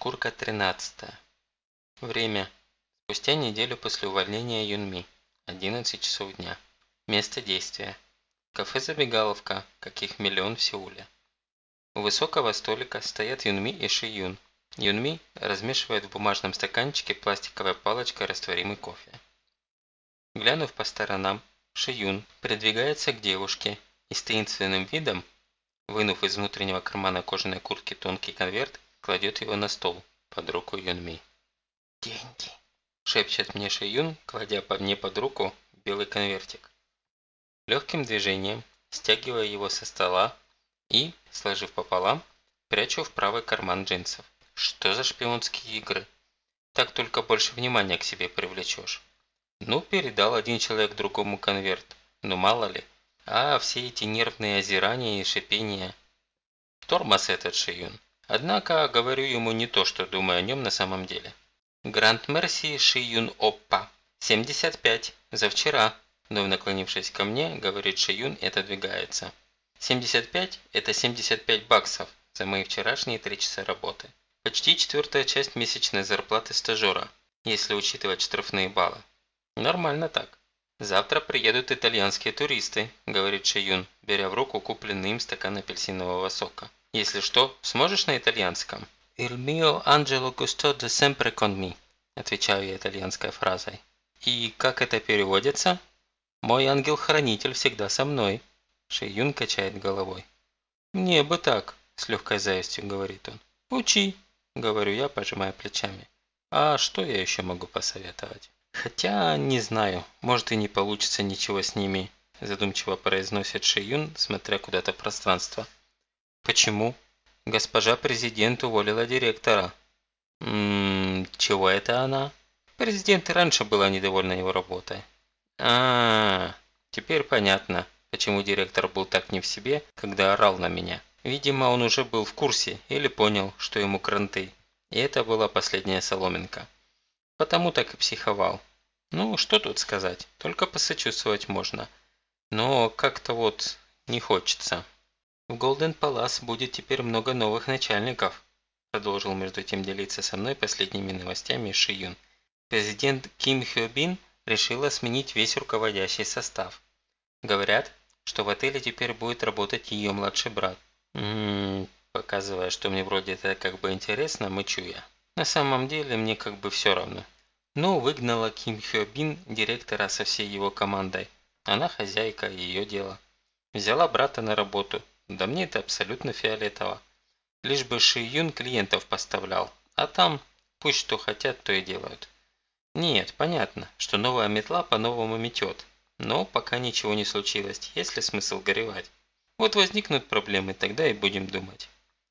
Шкурка 13. Время. Спустя неделю после увольнения Юнми. 11 часов дня. Место действия. Кафе-забегаловка, каких миллион в Сеуле. У высокого столика стоят Юнми и Ши Юн. Юнми размешивает в бумажном стаканчике пластиковой палочкой растворимый кофе. Глянув по сторонам, Ши Юн придвигается к девушке и с таинственным видом, вынув из внутреннего кармана кожаной куртки тонкий конверт, кладет его на стол под руку Юнми. «Деньги!» – шепчет мне Шиюн, кладя по мне под руку белый конвертик. Легким движением стягивая его со стола и, сложив пополам, прячу в правый карман джинсов. Что за шпионские игры? Так только больше внимания к себе привлечешь. Ну, передал один человек другому конверт. Ну, мало ли. А все эти нервные озирания и шипения. Тормоз этот Шиюн. Однако говорю ему не то, что думаю о нем на самом деле. Гранд Мерси Ши Юн Оппа. 75. За вчера. Вновь наклонившись ко мне, говорит Ши Юн и отодвигается. 75 – это 75 баксов за мои вчерашние три часа работы. Почти четвертая часть месячной зарплаты стажера, если учитывать штрафные баллы. Нормально так. Завтра приедут итальянские туристы, говорит Шиюн, беря в руку купленный им стакан апельсинового сока. Если что, сможешь на итальянском? «Il mio angelo custode sempre con me», отвечаю я итальянской фразой. И как это переводится? «Мой ангел-хранитель всегда со мной», Шиюн качает головой. «Мне бы так», с легкой завистью говорит он. «Учи», говорю я, пожимая плечами. «А что я еще могу посоветовать?» «Хотя, не знаю, может и не получится ничего с ними», задумчиво произносит Шиюн, смотря куда-то в пространство. Почему? Госпожа президент уволила директора. Ммм, чего это она? Президент раньше была недовольна его работой. А, -а, а, теперь понятно, почему директор был так не в себе, когда орал на меня. Видимо, он уже был в курсе или понял, что ему кранты. И это была последняя соломинка. Потому так и психовал. Ну, что тут сказать, только посочувствовать можно. Но как-то вот не хочется. В Голден Палас будет теперь много новых начальников, продолжил между тем делиться со мной последними новостями Ши Юн. Президент Ким Хё Бин решила сменить весь руководящий состав. Говорят, что в отеле теперь будет работать ее младший брат. Ммм, показывая, что мне вроде это как бы интересно, мычу я. На самом деле мне как бы все равно. Но выгнала Ким Хё Бин директора со всей его командой. Она хозяйка, ее дело. Взяла брата на работу, да мне это абсолютно фиолетово. Лишь бы Ши Юн клиентов поставлял, а там пусть что хотят, то и делают. Нет, понятно, что новая метла по-новому метет, но пока ничего не случилось, есть ли смысл горевать? Вот возникнут проблемы, тогда и будем думать.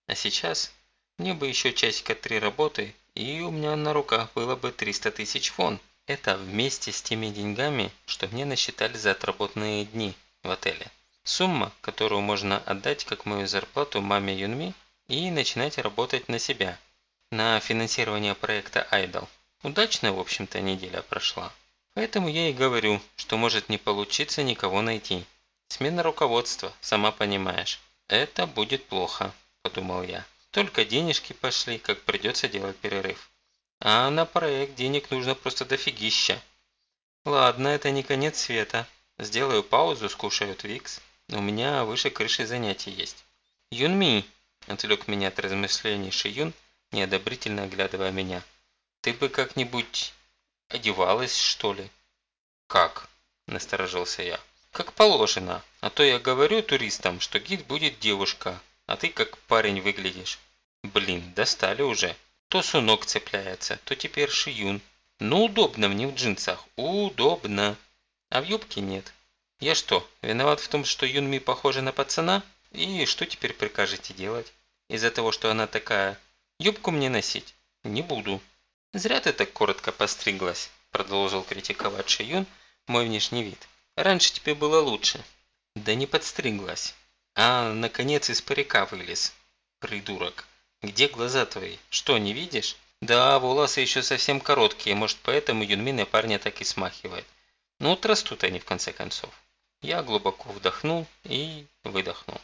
А сейчас мне бы еще часика три работы, и у меня на руках было бы 300 тысяч фон. Это вместе с теми деньгами, что мне насчитали за отработанные дни в отеле. Сумма, которую можно отдать как мою зарплату маме Юнми и начинать работать на себя, на финансирование проекта Idol. Удачная, в общем-то, неделя прошла. Поэтому я и говорю, что может не получиться никого найти. Смена руководства, сама понимаешь. Это будет плохо, подумал я. Только денежки пошли, как придется делать перерыв. А на проект денег нужно просто дофигища. Ладно, это не конец света. Сделаю паузу, скушаю Твикс. У меня выше крыши занятий есть. Юнми, отвлек меня от размышлений Шиюн, неодобрительно оглядывая меня. Ты бы как-нибудь одевалась, что ли? Как? Насторожился я. Как положено. А то я говорю туристам, что гид будет девушка, а ты как парень выглядишь. Блин, достали уже. То сунок цепляется, то теперь шиюн. Ну удобно мне в джинсах, удобно. А в юбке нет. Я что, виноват в том, что Юнми похожа на пацана? И что теперь прикажете делать? Из-за того, что она такая, юбку мне носить? Не буду. Зря ты так коротко постриглась, продолжил критиковать Шиюн мой внешний вид. Раньше тебе было лучше. Да не подстриглась. А, наконец, из парика вылез. Придурок. Где глаза твои? Что, не видишь? Да, волосы еще совсем короткие, может, поэтому Юнми на парня так и смахивает. Ну, вот растут они в конце концов. Я глубоко вдохнул и выдохнул.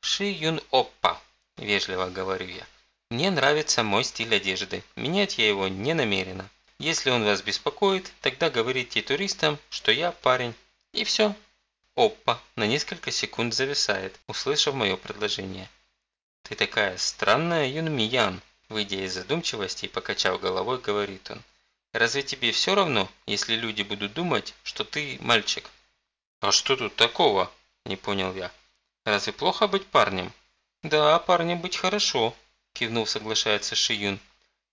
«Ши Юн Оппа», – вежливо говорю я. Мне нравится мой стиль одежды. Менять я его не намерена. Если он вас беспокоит, тогда говорите туристам, что я парень. И все. Опа, на несколько секунд зависает, услышав мое предложение. «Ты такая странная, Юнмиян», выйдя из задумчивости и покачав головой, говорит он. «Разве тебе все равно, если люди будут думать, что ты мальчик?» «А что тут такого?» – не понял я. «Разве плохо быть парнем?» «Да, парнем быть хорошо», – кивнув, соглашается Шиюн.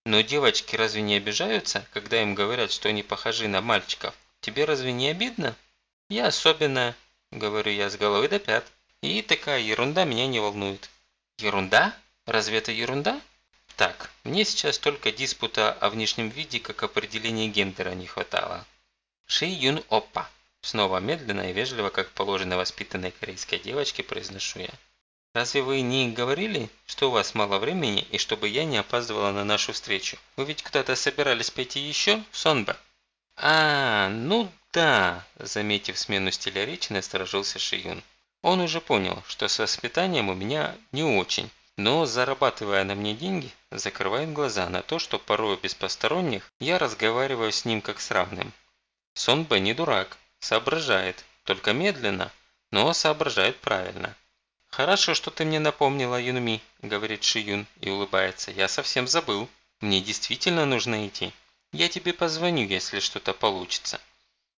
«Но девочки разве не обижаются, когда им говорят, что они похожи на мальчиков? Тебе разве не обидно?» «Я особенная», – говорю я с головы до пят. «И такая ерунда меня не волнует». «Ерунда? Разве это ерунда?» Так, мне сейчас только диспута о внешнем виде как определения гендера не хватало. Ши Юн Оппа. Снова медленно и вежливо, как положено воспитанной корейской девочке, произношу я. Разве вы не говорили, что у вас мало времени и чтобы я не опаздывала на нашу встречу? Вы ведь куда-то собирались пойти еще, Сонба? А, ну да, заметив смену стиля речи, насторожился Шиюн. Он уже понял, что с воспитанием у меня не очень, но зарабатывая на мне деньги, закрывает глаза на то, что порой без посторонних я разговариваю с ним как с равным. Сонба не дурак, Соображает, только медленно, но соображает правильно. «Хорошо, что ты мне напомнила, Юнми», – говорит Шиюн и улыбается. «Я совсем забыл. Мне действительно нужно идти. Я тебе позвоню, если что-то получится».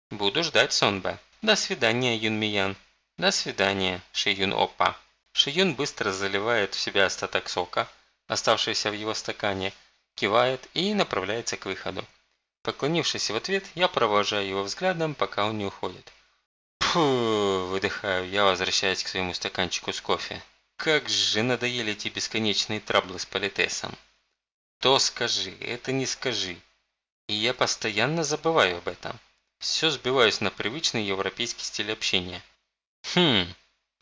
«Буду ждать, Сонба. До свидания, Юнмиян». «До свидания, Шиюн Опа». Шиюн быстро заливает в себя остаток сока, оставшийся в его стакане, кивает и направляется к выходу. Поклонившись в ответ, я провожаю его взглядом, пока он не уходит. Фу, выдыхаю, я возвращаюсь к своему стаканчику с кофе. Как же надоели эти бесконечные траблы с политесом. То скажи, это не скажи. И я постоянно забываю об этом. Все сбиваюсь на привычный европейский стиль общения. Хм,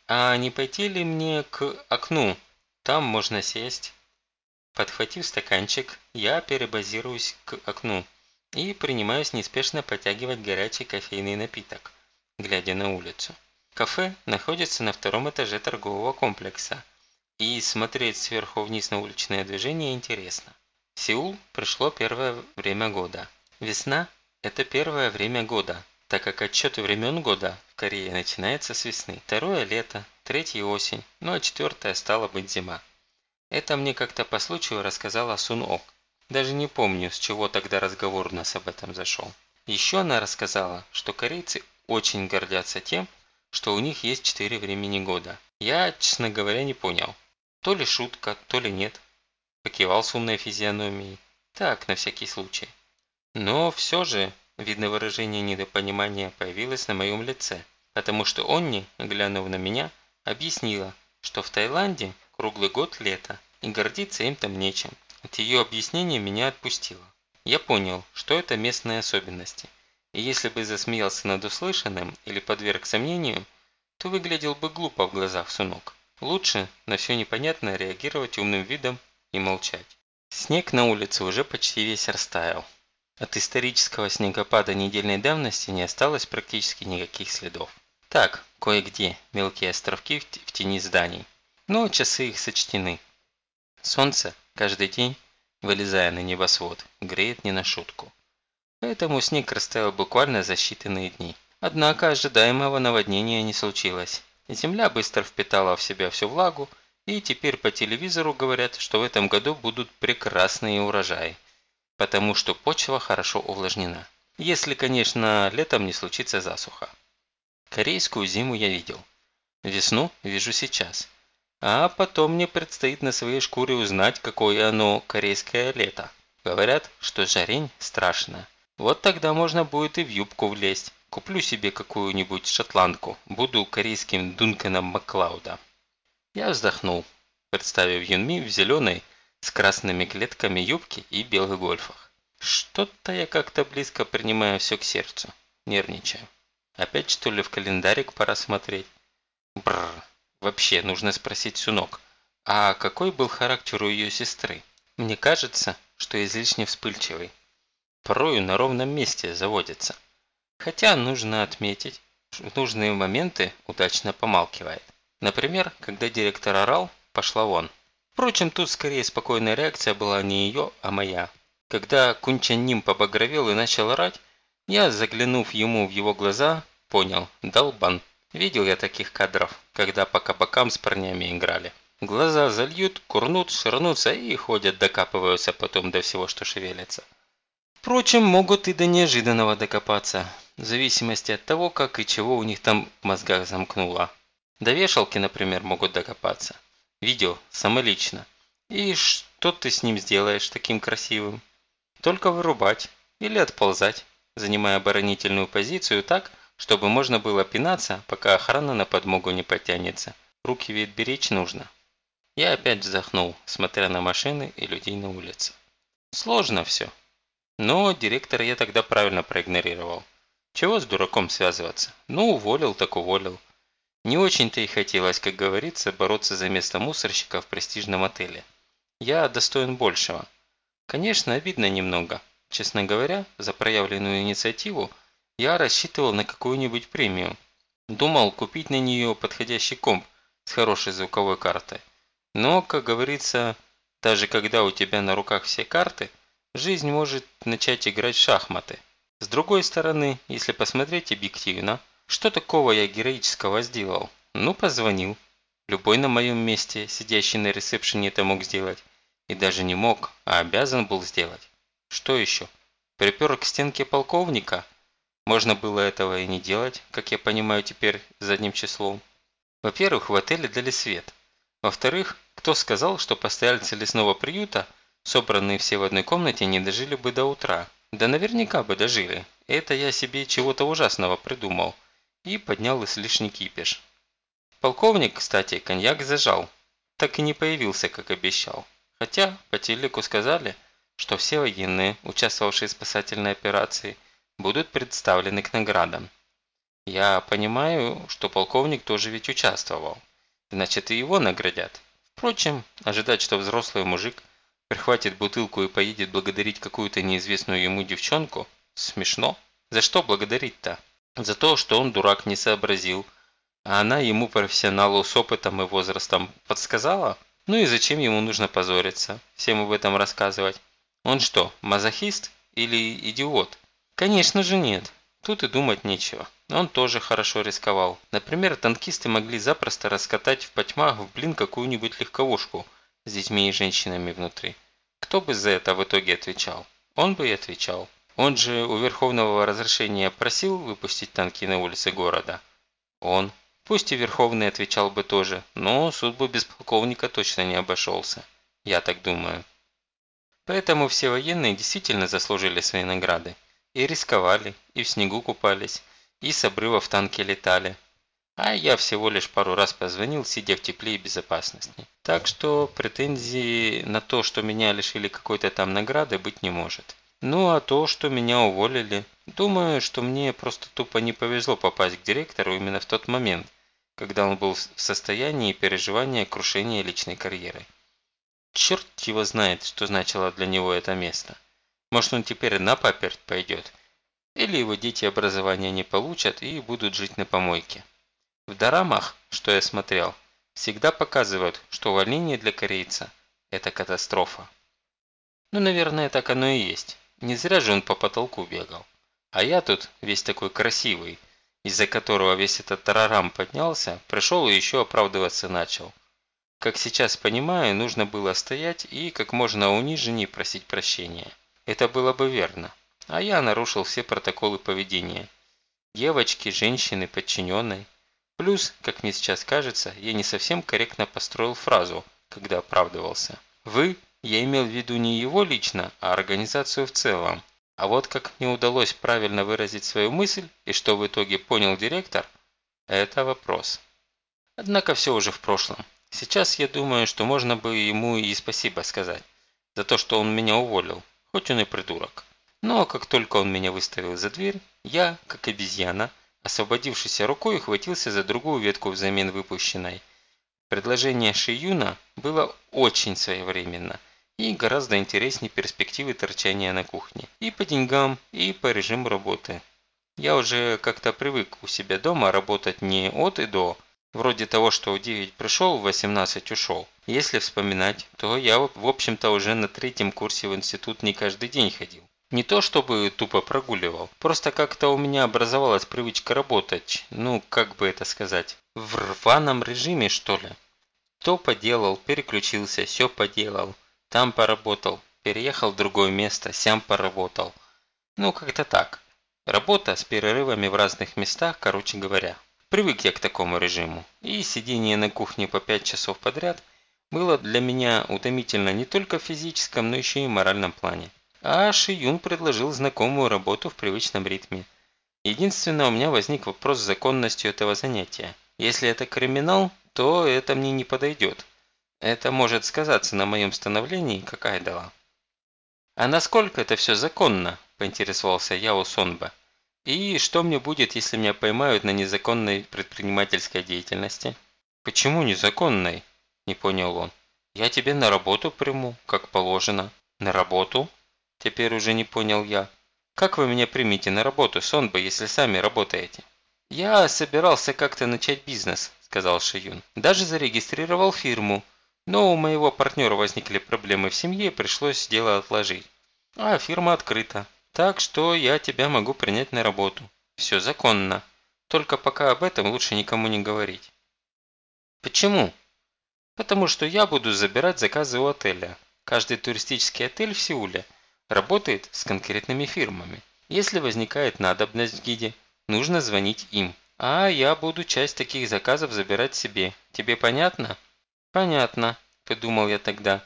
а не пойти ли мне к окну? Там можно сесть. Подхватив стаканчик, я перебазируюсь к окну и принимаюсь неспешно подтягивать горячий кофейный напиток, глядя на улицу. Кафе находится на втором этаже торгового комплекса, и смотреть сверху вниз на уличное движение интересно. В Сеул пришло первое время года. Весна – это первое время года, так как отчет времен года в Корее начинается с весны. Второе – лето, третье – осень, ну а четвертое – стало быть зима. Это мне как-то по случаю рассказала Сун Ок, даже не помню, с чего тогда разговор у нас об этом зашел. Еще она рассказала, что корейцы очень гордятся тем, что у них есть четыре времени года. Я, честно говоря, не понял. То ли шутка, то ли нет. Покивал с умной физиономией. Так, на всякий случай. Но все же, видно выражение недопонимания появилось на моем лице, потому что Онни, глянув на меня, объяснила, что в Таиланде круглый год лето, и гордиться им там нечем. От ее объяснения меня отпустило. Я понял, что это местные особенности. И если бы засмеялся над услышанным или подверг сомнению, то выглядел бы глупо в глазах Сунок. Лучше на все непонятное реагировать умным видом и молчать. Снег на улице уже почти весь растаял. От исторического снегопада недельной давности не осталось практически никаких следов. Так, кое-где мелкие островки в тени зданий, но часы их сочтены. Солнце каждый день, вылезая на небосвод, греет не на шутку. Поэтому снег растаял буквально за считанные дни. Однако ожидаемого наводнения не случилось. Земля быстро впитала в себя всю влагу, и теперь по телевизору говорят, что в этом году будут прекрасные урожаи, потому что почва хорошо увлажнена. Если, конечно, летом не случится засуха. Корейскую зиму я видел. Весну вижу сейчас. А потом мне предстоит на своей шкуре узнать, какое оно корейское лето. Говорят, что жарень страшно. Вот тогда можно будет и в юбку влезть. Куплю себе какую-нибудь шотландку. Буду корейским Дунканом Маклауда. Я вздохнул, представив Юнми в зеленой с красными клетками юбки и белых гольфах. Что-то я как-то близко принимаю все к сердцу. Нервничаю. Опять что ли в календарик пора смотреть? Бррр. Вообще, нужно спросить Сунок, а какой был характер у ее сестры? Мне кажется, что излишне вспыльчивый. Порою на ровном месте заводится. Хотя нужно отметить, в нужные моменты удачно помалкивает. Например, когда директор орал, пошла вон. Впрочем, тут скорее спокойная реакция была не ее, а моя. Когда Кунчаним побагровел и начал орать, я, заглянув ему в его глаза, понял – долбан. Видел я таких кадров, когда по кабакам с парнями играли. Глаза зальют, курнут, ширнутся и ходят, докапываются потом до всего, что шевелится. Впрочем, могут и до неожиданного докопаться, в зависимости от того, как и чего у них там в мозгах замкнуло. До вешалки, например, могут докопаться. Видео, самолично. И что ты с ним сделаешь таким красивым? Только вырубать или отползать, занимая оборонительную позицию так, чтобы можно было пинаться, пока охрана на подмогу не потянется. Руки ведь беречь нужно. Я опять вздохнул, смотря на машины и людей на улице. Сложно все. Но директора я тогда правильно проигнорировал. Чего с дураком связываться? Ну, уволил так уволил. Не очень-то и хотелось, как говорится, бороться за место мусорщика в престижном отеле. Я достоин большего. Конечно, обидно немного. Честно говоря, за проявленную инициативу я рассчитывал на какую-нибудь премию. Думал купить на нее подходящий комп с хорошей звуковой картой. Но, как говорится, даже когда у тебя на руках все карты, жизнь может начать играть в шахматы. С другой стороны, если посмотреть объективно – что такого я героического сделал? Ну, позвонил. Любой на моем месте, сидящий на ресепшене, это мог сделать. И даже не мог, а обязан был сделать. Что еще? Припер к стенке полковника? Можно было этого и не делать, как я понимаю теперь задним числом. Во-первых, в отеле дали свет. Во-вторых, кто сказал, что постояльцы лесного приюта, собранные все в одной комнате, не дожили бы до утра? Да наверняка бы дожили. Это я себе чего-то ужасного придумал и поднял излишний кипиш. Полковник, кстати, коньяк зажал. Так и не появился, как обещал. Хотя по телеку сказали, что все военные, участвовавшие в спасательной операции, будут представлены к наградам. Я понимаю, что полковник тоже ведь участвовал. Значит, и его наградят. Впрочем, ожидать, что взрослый мужик прихватит бутылку и поедет благодарить какую-то неизвестную ему девчонку, смешно. За что благодарить-то? За то, что он дурак не сообразил, а она ему профессионалу с опытом и возрастом подсказала? Ну и зачем ему нужно позориться, всем об этом рассказывать? Он что, мазохист или идиот? Конечно же нет. Тут и думать нечего. Он тоже хорошо рисковал. Например, танкисты могли запросто раскатать в потьмах в блин какую-нибудь легковушку с детьми и женщинами внутри. Кто бы за это в итоге отвечал? Он бы и отвечал. Он же у Верховного разрешения просил выпустить танки на улицы города? Он. Пусть и Верховный отвечал бы тоже, но суд бы без полковника точно не обошелся. Я так думаю. Поэтому все военные действительно заслужили свои награды. И рисковали, и в снегу купались, и с обрыва в танке летали. А я всего лишь пару раз позвонил, сидя в тепле и безопасности. Так что претензии на то, что меня лишили какой-то там награды, быть не может. Ну а то, что меня уволили, думаю, что мне просто тупо не повезло попасть к директору именно в тот момент, когда он был в состоянии переживания крушения личной карьеры. Черт его знает, что значило для него это место. Может он теперь на паперть пойдет, или его дети образования не получат и будут жить на помойке. В дорамах, что я смотрел, всегда показывают, что увольнение для корейца – это катастрофа. Ну, наверное, так оно и есть. Не зря же он по потолку бегал. А я тут весь такой красивый, из-за которого весь этот тарарам поднялся, пришел и еще оправдываться начал. Как сейчас понимаю, нужно было стоять и как можно униженней просить прощения. Это было бы верно. А я нарушил все протоколы поведения. Девочки, женщины, подчиненной. Плюс, как мне сейчас кажется, я не совсем корректно построил фразу, когда оправдывался. Вы я имел в виду не его лично, а организацию в целом. А вот как мне удалось правильно выразить свою мысль и что в итоге понял директор – это вопрос. Однако все уже в прошлом. Сейчас я думаю, что можно бы ему и спасибо сказать за то, что он меня уволил, хоть он и придурок. Но как только он меня выставил за дверь, я, как обезьяна, освободившийся рукой, хватился за другую ветку взамен выпущенной. Предложение Шиюна было очень своевременно – и гораздо интереснее перспективы торчания на кухне. И по деньгам, и по режиму работы. Я уже как-то привык у себя дома работать не от и до, Вроде того, что в 9 пришел, в 18 ушел. Если вспоминать, то я, в общем-то, уже на третьем курсе в институт не каждый день ходил. Не то чтобы тупо прогуливал, просто как-то у меня образовалась привычка работать, ну, как бы это сказать, в рваном режиме, что ли. То поделал, переключился, все поделал, там поработал, переехал в другое место, сям поработал. Ну, как-то так. Работа с перерывами в разных местах, короче говоря. Привык я к такому режиму, и сидение на кухне по 5 часов подряд было для меня утомительно не только в физическом, но еще и моральном плане. А Шиюн предложил знакомую работу в привычном ритме. Единственное, у меня возник вопрос с законностью этого занятия. Если это криминал, то это мне не подойдет. Это может сказаться на моем становлении, какая дала. «А насколько это все законно?» – поинтересовался я у Сонба. И что мне будет, если меня поймают на незаконной предпринимательской деятельности? Почему незаконной? Не понял он. Я тебе на работу приму, как положено. На работу? Теперь уже не понял я. Как вы меня примите на работу, Сонба, если сами работаете? Я собирался как-то начать бизнес, сказал Шиюн. Даже зарегистрировал фирму. Но у моего партнера возникли проблемы в семье, пришлось дело отложить. А фирма открыта. Так что я тебя могу принять на работу. Все законно. Только пока об этом лучше никому не говорить. Почему? Потому что я буду забирать заказы у отеля. Каждый туристический отель в Сеуле работает с конкретными фирмами. Если возникает надобность в гиде, нужно звонить им. А я буду часть таких заказов забирать себе. Тебе понятно? Понятно, подумал я тогда.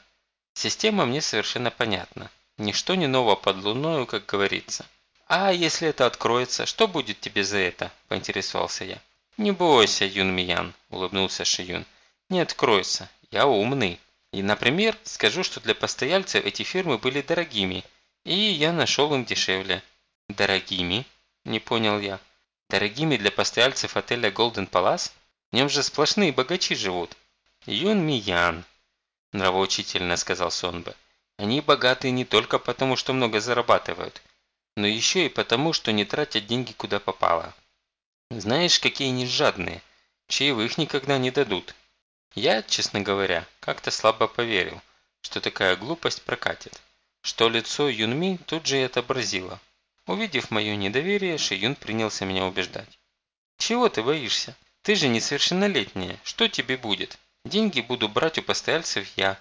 Система мне совершенно понятна. Ничто не ново под луною, как говорится. «А если это откроется, что будет тебе за это?» – поинтересовался я. «Не бойся, Юн Миян», – улыбнулся Шиюн. «Не откроется. Я умный. И, например, скажу, что для постояльцев эти фирмы были дорогими, и я нашел им дешевле». «Дорогими?» – не понял я. «Дорогими для постояльцев отеля Golden Palace? В нем же сплошные богачи живут». «Юн Миян», – нравоучительно сказал Сонбе. Они богаты не только потому, что много зарабатывают, но еще и потому, что не тратят деньги куда попало. Знаешь, какие они жадные, чаевых никогда не дадут. Я, честно говоря, как-то слабо поверил, что такая глупость прокатит. Что лицо Юнми тут же и отобразило. Увидев мое недоверие, Шиюн принялся меня убеждать. «Чего ты боишься? Ты же несовершеннолетняя. Что тебе будет? Деньги буду брать у постояльцев я.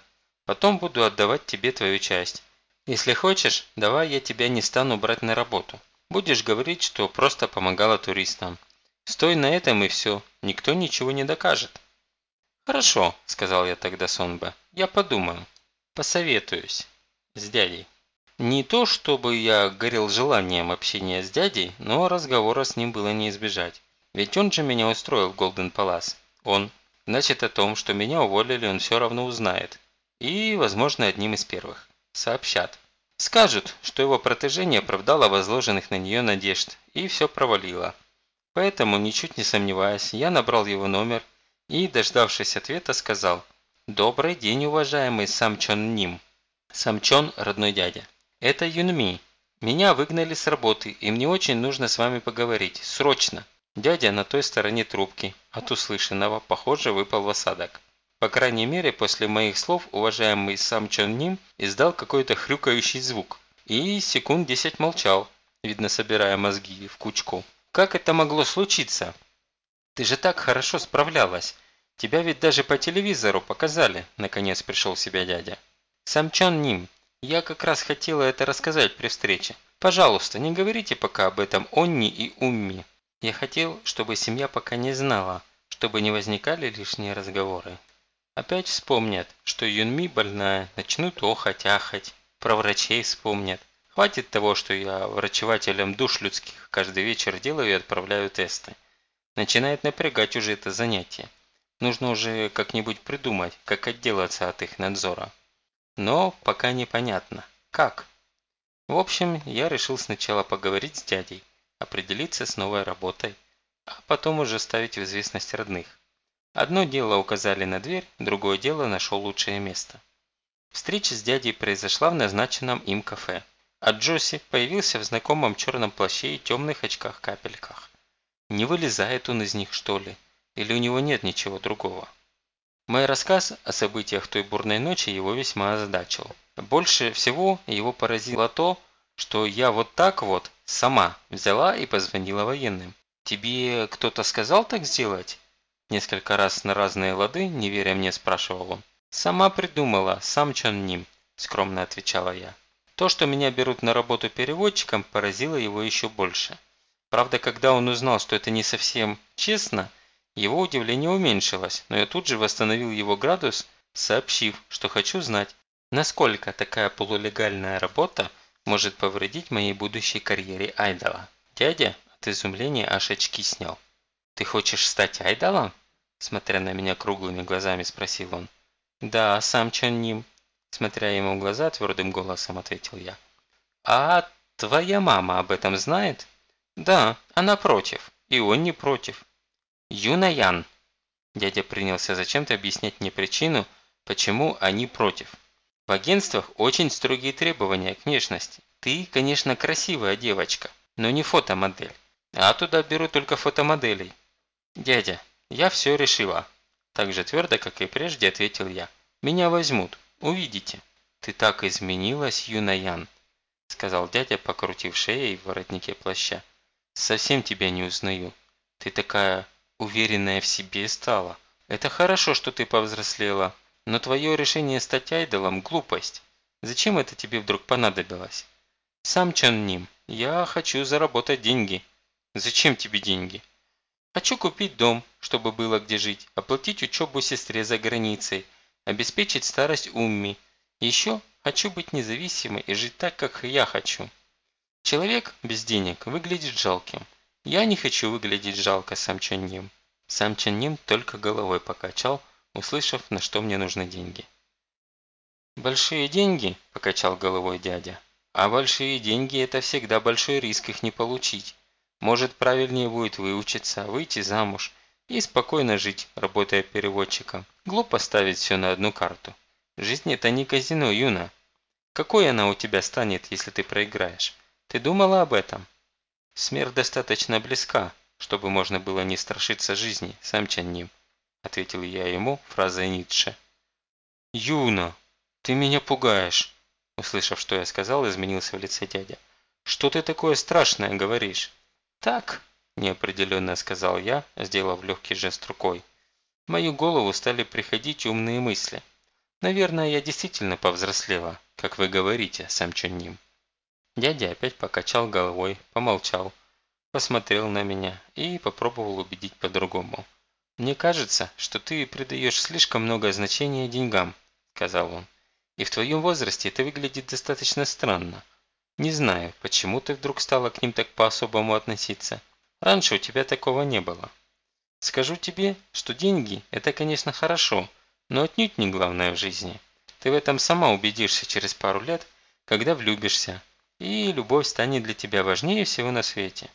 Потом буду отдавать тебе твою часть. Если хочешь, давай я тебя не стану брать на работу. Будешь говорить, что просто помогала туристам. Стой на этом и все, никто ничего не докажет». «Хорошо», – сказал я тогда Сонба. «Я подумаю. Посоветуюсь. С дядей». Не то, чтобы я горел желанием общения с дядей, но разговора с ним было не избежать. Ведь он же меня устроил в Голден Палас. Он. Значит, о том, что меня уволили, он все равно узнает. И, возможно, одним из первых. Сообщат. Скажут, что его протеже не оправдало возложенных на нее надежд и все провалило. Поэтому, ничуть не сомневаясь, я набрал его номер и, дождавшись ответа, сказал «Добрый день, уважаемый Самчон Ним». Самчон – родной дядя. «Это Юнми. Меня выгнали с работы, и мне очень нужно с вами поговорить. Срочно!» Дядя на той стороне трубки. От услышанного, похоже, выпал в осадок. По крайней мере, после моих слов уважаемый сам Чон Ним издал какой-то хрюкающий звук. И секунд десять молчал, видно собирая мозги в кучку. Как это могло случиться? Ты же так хорошо справлялась. Тебя ведь даже по телевизору показали, наконец пришел в себя дядя. Сам Чон Ним, я как раз хотела это рассказать при встрече. Пожалуйста, не говорите пока об этом Онни и Умми. Я хотел, чтобы семья пока не знала, чтобы не возникали лишние разговоры. Опять вспомнят, что Юнми больная, начнут охать-ахать, про врачей вспомнят. Хватит того, что я врачевателям душ людских каждый вечер делаю и отправляю тесты. Начинает напрягать уже это занятие. Нужно уже как-нибудь придумать, как отделаться от их надзора. Но пока непонятно, как. В общем, я решил сначала поговорить с дядей, определиться с новой работой, а потом уже ставить в известность родных. Одно дело указали на дверь, другое дело нашел лучшее место. Встреча с дядей произошла в назначенном им кафе, а Джоси появился в знакомом черном плаще и темных очках-капельках. Не вылезает он из них, что ли? Или у него нет ничего другого? Мой рассказ о событиях той бурной ночи его весьма озадачил. Больше всего его поразило то, что я вот так вот сама взяла и позвонила военным. «Тебе кто-то сказал так сделать?» Несколько раз на разные лады, не веря мне, спрашивал он. «Сама придумала, сам Чон Ним», – скромно отвечала я. То, что меня берут на работу переводчиком, поразило его еще больше. Правда, когда он узнал, что это не совсем честно, его удивление уменьшилось, но я тут же восстановил его градус, сообщив, что хочу знать, насколько такая полулегальная работа может повредить моей будущей карьере айдола. Дядя от изумления аж очки снял. «Ты хочешь стать айдолом?» Смотря на меня круглыми глазами, спросил он. «Да, сам Чон Ним», смотря ему в глаза, твердым голосом ответил я. «А твоя мама об этом знает?» «Да, она против, и он не против». «Юнаян!» Дядя принялся зачем-то объяснять мне причину, почему они против. В агентствах очень строгие требования к внешности. Ты, конечно, красивая девочка, но не фотомодель. А туда берут только фотомоделей. Дядя, я все решила. Так же твердо, как и прежде, ответил я. Меня возьмут. Увидите. Ты так изменилась, Юнаян, сказал дядя, покрутив шеей в воротнике плаща. Совсем тебя не узнаю. Ты такая уверенная в себе стала. Это хорошо, что ты повзрослела, но твое решение стать айдолом – глупость. Зачем это тебе вдруг понадобилось? Сам Чон Ним, я хочу заработать деньги. Зачем тебе деньги? Хочу купить дом, чтобы было где жить, оплатить учебу сестре за границей, обеспечить старость Умми. Еще хочу быть независимой и жить так, как я хочу. Человек без денег выглядит жалким. Я не хочу выглядеть жалко, сам Чон. Сам Чон только головой покачал, услышав, на что мне нужны деньги. «Большие деньги?» – покачал головой дядя. «А большие деньги – это всегда большой риск их не получить. Может, правильнее будет выучиться, выйти замуж и спокойно жить, работая переводчиком. Глупо ставить все на одну карту. Жизнь – это не казино, Юна. Какой она у тебя станет, если ты проиграешь? Ты думала об этом?» «Смерть достаточно близка, чтобы можно было не страшиться жизни, сам Чанним. – ответил я ему фразой Ницше. «Юна, ты меня пугаешь!» Услышав, что я сказал, изменился в лице дядя. «Что ты такое страшное говоришь?» «Так», – неопределенно сказал я, сделав легкий жест рукой. В мою голову стали приходить умные мысли. Наверное, я действительно повзрослела, как вы говорите, сам Чунним. Дядя опять покачал головой, помолчал, посмотрел на меня и попробовал убедить по-другому. «Мне кажется, что ты придаешь слишком много значения деньгам», – сказал он. «И в твоем возрасте это выглядит достаточно странно. Не знаю, почему ты вдруг стала к ним так по-особому относиться. Раньше у тебя такого не было. Скажу тебе, что деньги – это, конечно, хорошо, но отнюдь не главное в жизни. Ты в этом сама убедишься через пару лет, когда влюбишься, и любовь станет для тебя важнее всего на свете.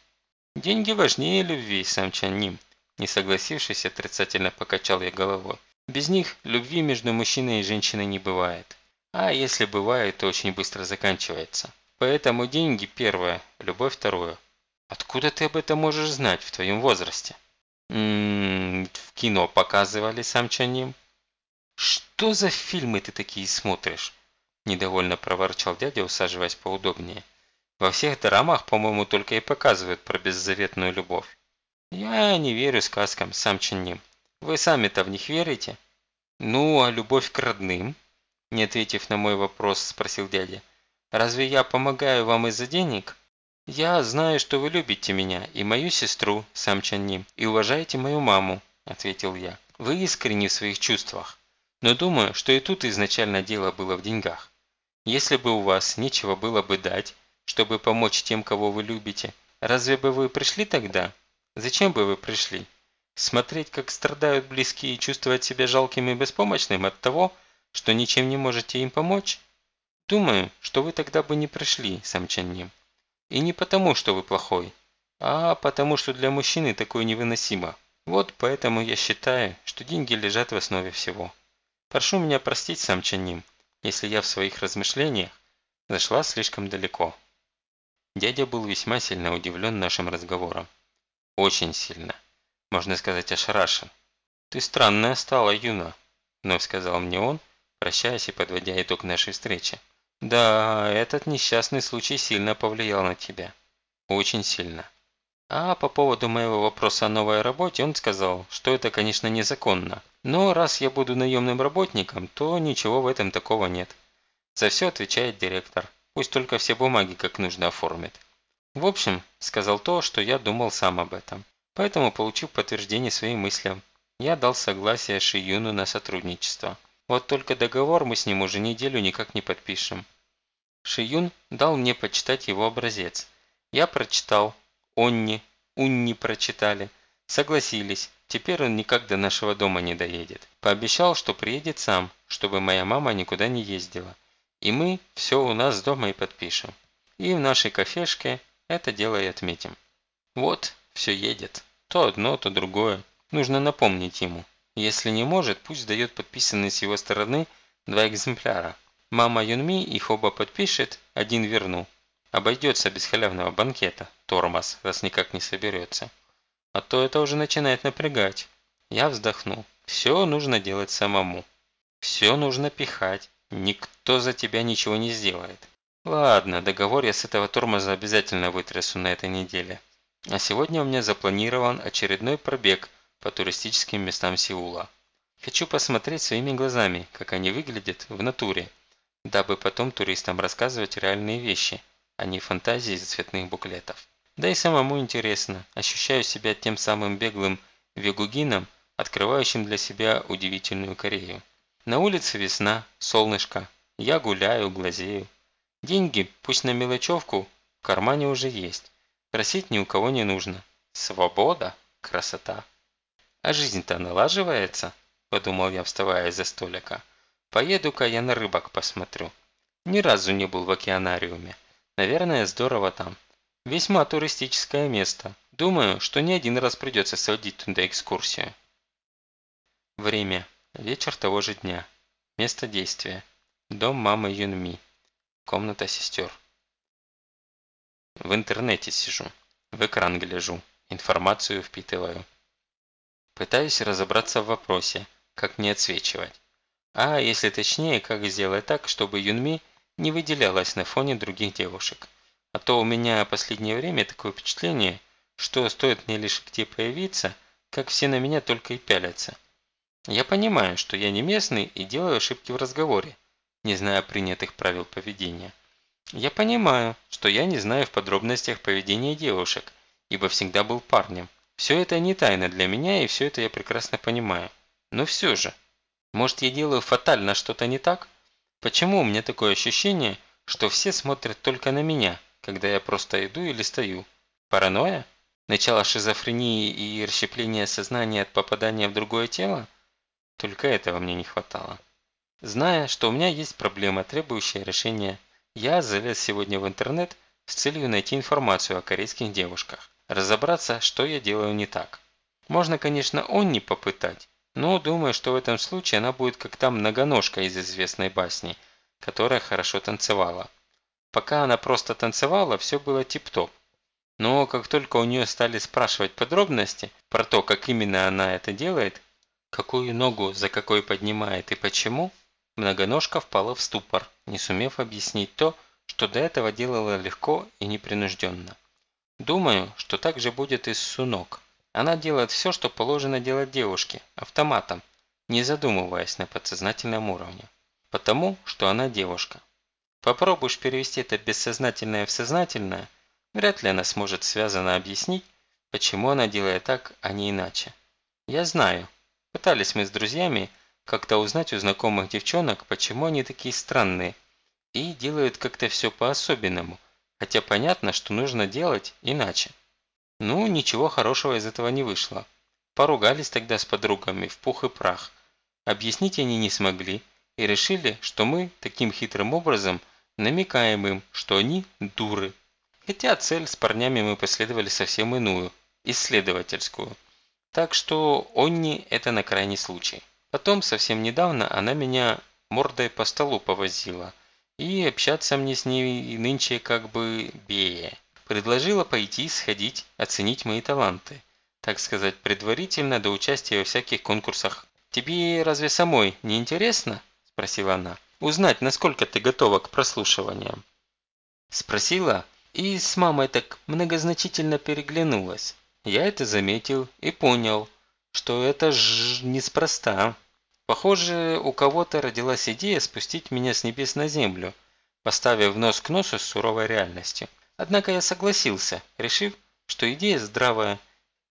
Деньги важнее любви, сам Чанним. Не согласившись, отрицательно покачал я головой. Без них любви между мужчиной и женщиной не бывает. А если бывает, то очень быстро заканчивается. Поэтому деньги первое, любовь второе. Откуда ты об этом можешь знать в твоем возрасте? Ммм, в кино показывали сам Чаним. Что за фильмы ты такие смотришь? Недовольно проворчал дядя, усаживаясь поудобнее. Во всех драмах, по-моему, только и показывают про беззаветную любовь. «Я не верю сказкам, сам Чинним. Вы сами-то в них верите?» «Ну, а любовь к родным?» Не ответив на мой вопрос, спросил дядя. «Разве я помогаю вам из-за денег?» «Я знаю, что вы любите меня и мою сестру, сам Чанним, и уважаете мою маму», ответил я. «Вы искренни в своих чувствах. Но думаю, что и тут изначально дело было в деньгах. Если бы у вас нечего было бы дать, чтобы помочь тем, кого вы любите, разве бы вы пришли тогда?» Зачем бы вы пришли? Смотреть, как страдают близкие и чувствовать себя жалким и беспомощным от того, что ничем не можете им помочь? Думаю, что вы тогда бы не пришли, сам Чанним. И не потому, что вы плохой, а потому, что для мужчины такое невыносимо. Вот поэтому я считаю, что деньги лежат в основе всего. Прошу меня простить, сам Чанним, если я в своих размышлениях зашла слишком далеко. Дядя был весьма сильно удивлен нашим разговором. Очень сильно. можно сказать ошарашен. «Ты странная стала, Юна», – вновь сказал мне он, прощаясь и подводя итог нашей встречи. «Да, этот несчастный случай сильно повлиял на тебя. Очень сильно. А по поводу моего вопроса о новой работе он сказал, что это, конечно, незаконно. Но раз я буду наемным работником, то ничего в этом такого нет. За все отвечает директор. Пусть только все бумаги как нужно оформит. В общем, сказал то, что я думал сам об этом. Поэтому, получив подтверждение своим мыслям, я дал согласие Шиюну на сотрудничество. Вот только договор мы с ним уже неделю никак не подпишем. Шиюн дал мне почитать его образец. Я прочитал, Онни, Унни прочитали. Согласились. Теперь он никак до нашего дома не доедет. Пообещал, что приедет сам, чтобы моя мама никуда не ездила. И мы все у нас дома и подпишем. И в нашей кафешке это дело и отметим. Вот, все едет. То одно, то другое. Нужно напомнить ему. Если не может, пусть дает подписанные с его стороны два экземпляра. Мама Юнми их оба подпишет, один верну. Обойдется без халявного банкета, тормоз, раз никак не соберется. А то это уже начинает напрягать. Я вздохнул. Все нужно делать самому. Все нужно пихать. Никто за тебя ничего не сделает. Ладно, договор я с этого тормоза обязательно вытрясу на этой неделе. А сегодня у меня запланирован очередной пробег по туристическим местам Сеула. Хочу посмотреть своими глазами, как они выглядят в натуре, дабы потом туристам рассказывать реальные вещи – а не фантазии из цветных буклетов. Да и самому интересно, ощущаю себя тем самым беглым вегугином, открывающим для себя удивительную Корею. На улице весна, солнышко, я гуляю, глазею. Деньги, пусть на мелочевку, в кармане уже есть. Просить ни у кого не нужно. Свобода, красота. А жизнь-то налаживается, подумал я, вставая из-за столика. Поеду-ка я на рыбок посмотрю. Ни разу не был в океанариуме. Наверное, здорово там. Весьма туристическое место. Думаю, что не один раз придется сводить туда экскурсию. Время. Вечер того же дня. Место действия. Дом мамы Юнми. Комната сестер. В интернете сижу. В экран гляжу. Информацию впитываю. Пытаюсь разобраться в вопросе, как не отсвечивать. А если точнее, как сделать так, чтобы Юнми – не выделялась на фоне других девушек. А то у меня последнее время такое впечатление, что стоит мне лишь где появиться, как все на меня только и пялятся. Я понимаю, что я не местный и делаю ошибки в разговоре, не зная принятых правил поведения. Я понимаю, что я не знаю в подробностях поведения девушек, ибо всегда был парнем. Все это не тайна для меня, и все это я прекрасно понимаю. Но все же, может я делаю фатально что-то не так? Почему у меня такое ощущение, что все смотрят только на меня, когда я просто иду или стою? Паранойя? Начало шизофрении и расщепления сознания от попадания в другое тело? Только этого мне не хватало. Зная, что у меня есть проблема, требующая решения, я залез сегодня в интернет с целью найти информацию о корейских девушках, разобраться, что я делаю не так. Можно, конечно, он не попытать, но думаю, что в этом случае она будет как та многоножка из известной басни, которая хорошо танцевала. Пока она просто танцевала, все было тип-топ. Но как только у нее стали спрашивать подробности про то, как именно она это делает, какую ногу за какой поднимает и почему, многоножка впала в ступор, не сумев объяснить то, что до этого делала легко и непринужденно. Думаю, что так же будет и с Сунок. Она делает все, что положено делать девушке, автоматом, не задумываясь на подсознательном уровне. Потому, что она девушка. Попробуешь перевести это бессознательное в сознательное, вряд ли она сможет связанно объяснить, почему она делает так, а не иначе. Я знаю. Пытались мы с друзьями как-то узнать у знакомых девчонок, почему они такие странные, и делают как-то все по-особенному, хотя понятно, что нужно делать иначе. Ну, ничего хорошего из этого не вышло. Поругались тогда с подругами в пух и прах. Объяснить они не смогли и решили, что мы таким хитрым образом намекаем им, что они дуры. Хотя цель с парнями мы последовали совсем иную, исследовательскую. Так что Онни это на крайний случай. Потом, совсем недавно, она меня мордой по столу повозила. И общаться мне с ней нынче как бы бее. Предложила пойти, сходить, оценить мои таланты. так сказать, предварительно до участия во всяких конкурсах. «Тебе разве самой не интересно?» – спросила она. «Узнать, насколько ты готова к прослушиваниям?» Спросила и с мамой так многозначительно переглянулась. Я это заметил и понял, что это ж неспроста. Похоже, у кого-то родилась идея спустить меня с небес на землю, поставив нос к носу с суровой реальностью. Однако я согласился, решив, что идея здравая,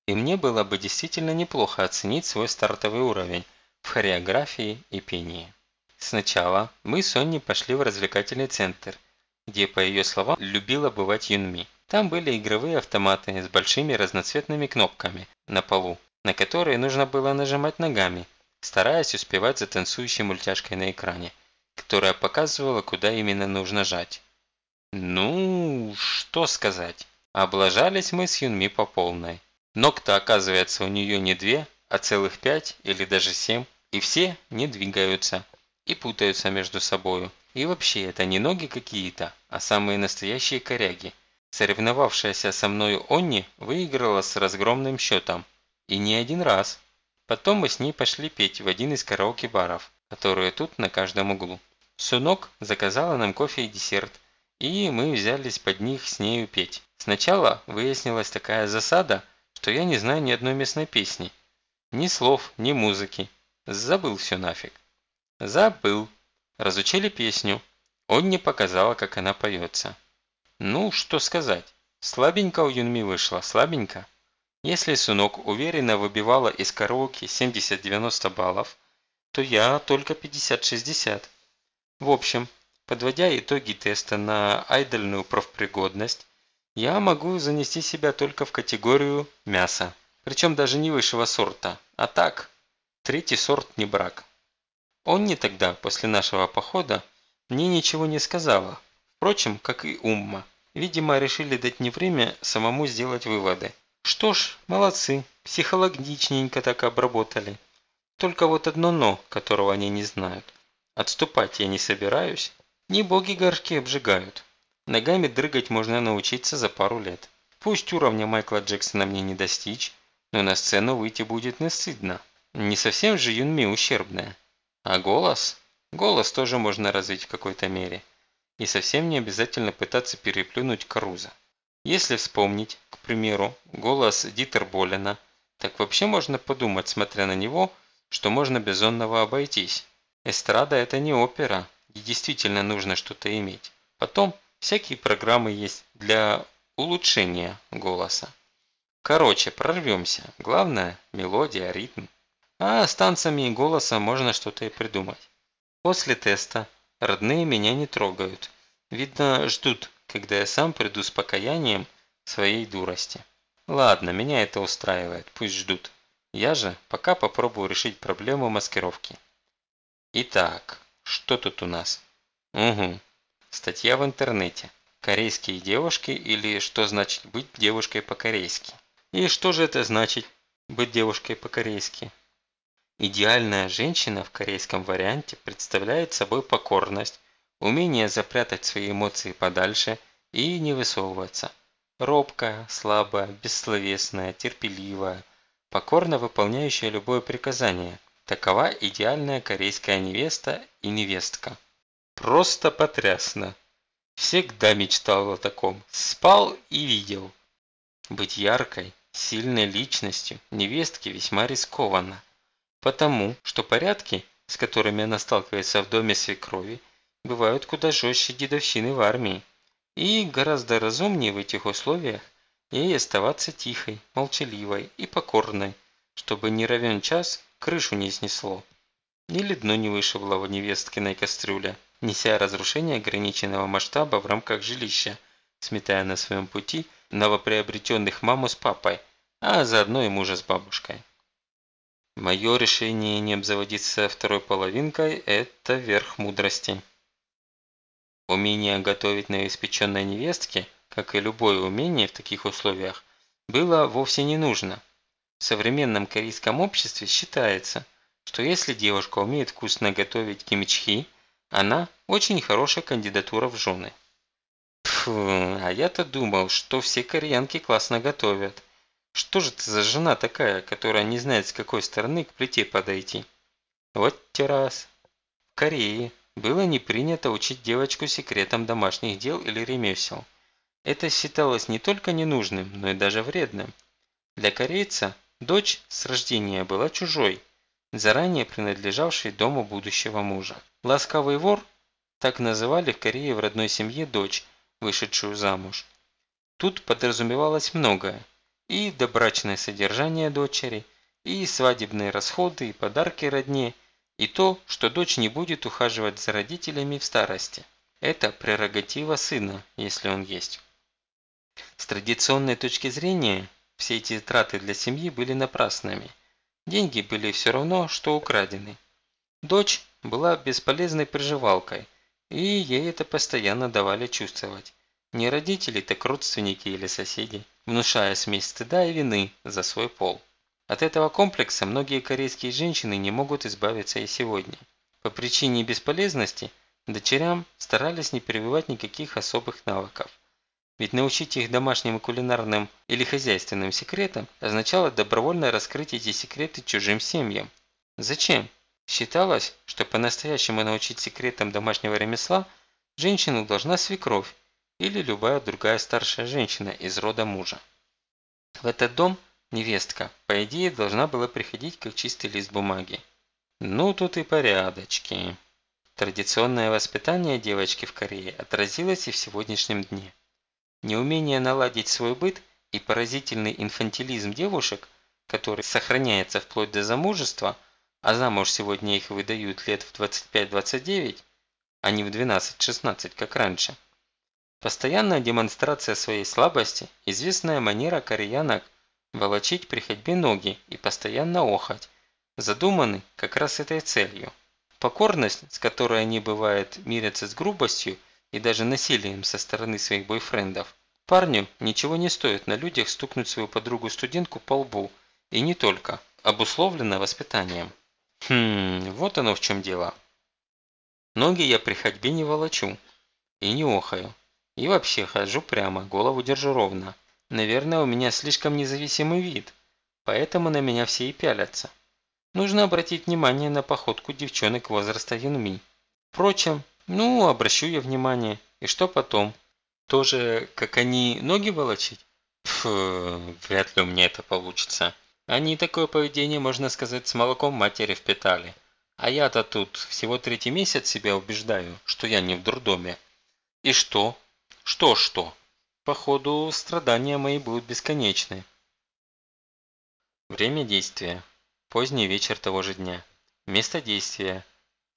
и мне было бы действительно неплохо оценить свой стартовый уровень в хореографии и пении. Сначала мы с Сонни пошли в развлекательный центр, где, по ее словам, любила бывать Юнми. Там были игровые автоматы с большими разноцветными кнопками на полу, на которые нужно было нажимать ногами, стараясь успевать за танцующей мультяшкой на экране, которая показывала, куда именно нужно жать. Ну, что сказать. Облажались мы с Юнми по полной. Ног-то оказывается у нее не две, а целых пять или даже семь, и все не двигаются и путаются между собою. И вообще, это не ноги какие-то, а самые настоящие коряги. Соревновавшаяся со мною Онни выиграла с разгромным счетом. И не один раз. Потом мы с ней пошли петь в один из караоке-баров, которые тут на каждом углу. Сунок заказала нам кофе и десерт, и мы взялись под них с нею петь. Сначала выяснилась такая засада, что я не знаю ни одной местной песни. Ни слов, ни музыки. Забыл все нафиг. Забыл. Разучили песню. Он не показала, как она поется. Ну, что сказать. Слабенько у Юнми вышло, слабенько. Если Сунок уверенно выбивала из караоке 70-90 баллов, то я только 50-60. В общем, подводя итоги теста на айдольную профпригодность, я могу занести себя только в категорию мяса. Причем даже не высшего сорта, а так, третий сорт не брак. Он не тогда, после нашего похода, мне ничего не сказала. Впрочем, как и Умма. Видимо, решили дать мне время самому сделать выводы. Что ж, молодцы, психологичненько так обработали. Только вот одно «но», которого они не знают. Отступать я не собираюсь. Не боги горшки обжигают. Ногами дрыгать можно научиться за пару лет. Пусть уровня Майкла Джексона мне не достичь, но на сцену выйти будет не стыдно. Не совсем же Юнми ущербная. А голос? Голос тоже можно развить в какой-то мере. И совсем не обязательно пытаться переплюнуть Каруза. Если вспомнить, к примеру, голос Дитер Болина, так вообще можно подумать, смотря на него, что можно без онного обойтись. Эстрада – это не опера, и действительно нужно что-то иметь. Потом, всякие программы есть для улучшения голоса. Короче, прорвемся. Главное – мелодия, ритм. А с танцами и голосом можно что-то и придумать. После теста родные меня не трогают. Видно, ждут, когда я сам приду с покаянием своей дурости. Ладно, меня это устраивает, пусть ждут. Я же пока попробую решить проблему маскировки. Итак, что тут у нас? Угу, статья в интернете. Корейские девушки или что значит быть девушкой по-корейски? И что же это значит быть девушкой по-корейски? Идеальная женщина в корейском варианте представляет собой покорность, умение запрятать свои эмоции подальше и не высовываться. Робкая, слабая, бессловесная, терпеливая, покорно выполняющая любое приказание. Такова идеальная корейская невеста и невестка. Просто потрясно. Всегда мечтал о таком. Спал и видел. Быть яркой, сильной личностью невестки весьма рискованно. Потому что порядки, с которыми она сталкивается в доме свекрови, бывают куда жестче дедовщины в армии. И гораздо разумнее в этих условиях ей оставаться тихой, молчаливой и покорной, чтобы не равен час крышу не снесло. Или дно не вышибло в невесткиной кастрюле, неся разрушение ограниченного масштаба в рамках жилища, сметая на своем пути новоприобретенных маму с папой, а заодно и мужа с бабушкой. Мое решение не обзаводиться второй половинкой – это верх мудрости. Умение готовить на испеченной невестке, как и любое умение в таких условиях, было вовсе не нужно. В современном корейском обществе считается, что если девушка умеет вкусно готовить кимчхи, она очень хорошая кандидатура в жены. Фу, а я-то думал, что все кореянки классно готовят. Что же ты за жена такая, которая не знает, с какой стороны к плите подойти? Вот те раз. В Корее было не принято учить девочку секретам домашних дел или ремесел. Это считалось не только ненужным, но и даже вредным. Для корейца дочь с рождения была чужой, заранее принадлежавшей дому будущего мужа. Ласковый вор – так называли в Корее в родной семье дочь, вышедшую замуж. Тут подразумевалось многое. И добрачное содержание дочери, и свадебные расходы, и подарки родне, и то, что дочь не будет ухаживать за родителями в старости. Это прерогатива сына, если он есть. С традиционной точки зрения, все эти траты для семьи были напрасными. Деньги были все равно, что украдены. Дочь была бесполезной приживалкой, и ей это постоянно давали чувствовать. Не родители, так родственники или соседи, внушая смесь стыда и вины за свой пол. От этого комплекса многие корейские женщины не могут избавиться и сегодня. По причине бесполезности дочерям старались не прививать никаких особых навыков. Ведь научить их домашним кулинарным или хозяйственным секретам означало добровольно раскрыть эти секреты чужим семьям. Зачем? Считалось, что по-настоящему научить секретам домашнего ремесла женщину должна свекровь, или любая другая старшая женщина из рода мужа. В этот дом невестка, по идее, должна была приходить как чистый лист бумаги. Ну, тут и порядочки. Традиционное воспитание девочки в Корее отразилось и в сегодняшнем дне. Неумение наладить свой быт и поразительный инфантилизм девушек, который сохраняется вплоть до замужества, а замуж сегодня их выдают лет в 25-29, а не в 12-16, как раньше – Постоянная демонстрация своей слабости, известная манера кореянок волочить при ходьбе ноги и постоянно охать, задуманы как раз этой целью. Покорность, с которой они бывает мирятся с грубостью и даже насилием со стороны своих бойфрендов. Парню ничего не стоит на людях стукнуть свою подругу-студентку по лбу, и не только, обусловлено воспитанием. Хм, вот оно в чем дело. Ноги я при ходьбе не волочу и не охаю. И вообще хожу прямо, голову держу ровно. Наверное, у меня слишком независимый вид, поэтому на меня все и пялятся. Нужно обратить внимание на походку девчонок возраста Юнми. Впрочем, ну, обращу я внимание. И что потом? Тоже, как они, ноги волочить? Пф, вряд ли у меня это получится. Они такое поведение, можно сказать, с молоком матери впитали. А я-то тут всего третий месяц себя убеждаю, что я не в дурдоме. И что? Что-что? Походу, страдания мои будут бесконечны. Время действия. Поздний вечер того же дня. Место действия.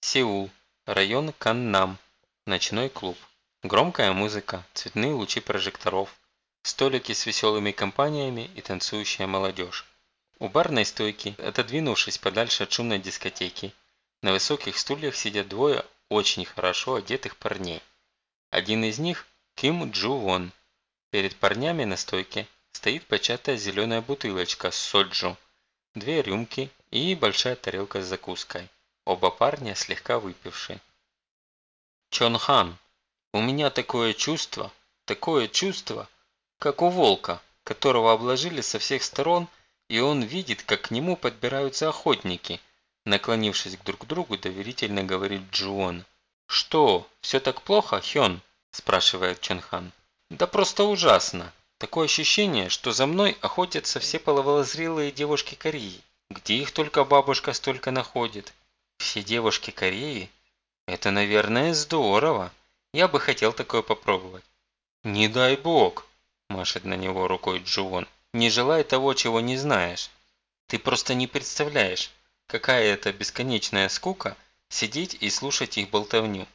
Сеул. Район Каннам. Ночной клуб. Громкая музыка, цветные лучи прожекторов, столики с веселыми компаниями и танцующая молодежь. У барной стойки, отодвинувшись подальше от шумной дискотеки, на высоких стульях сидят двое очень хорошо одетых парней. Один из них Ким Джу Вон. Перед парнями на стойке стоит початая зеленая бутылочка с соджу, две рюмки и большая тарелка с закуской. Оба парня слегка выпившие. Чон Хан, у меня такое чувство, такое чувство, как у волка, которого обложили со всех сторон, и он видит, как к нему подбираются охотники. Наклонившись друг к другу, доверительно говорит Джуон. «Что, все так плохо, Хён?» спрашивает Чонхан. Да просто ужасно. Такое ощущение, что за мной охотятся все половозрелые девушки Кореи. Где их только бабушка столько находит? Все девушки Кореи? Это, наверное, здорово. Я бы хотел такое попробовать. Не дай бог, машет на него рукой Джуон. Не желай того, чего не знаешь. Ты просто не представляешь, какая это бесконечная скука сидеть и слушать их болтовню.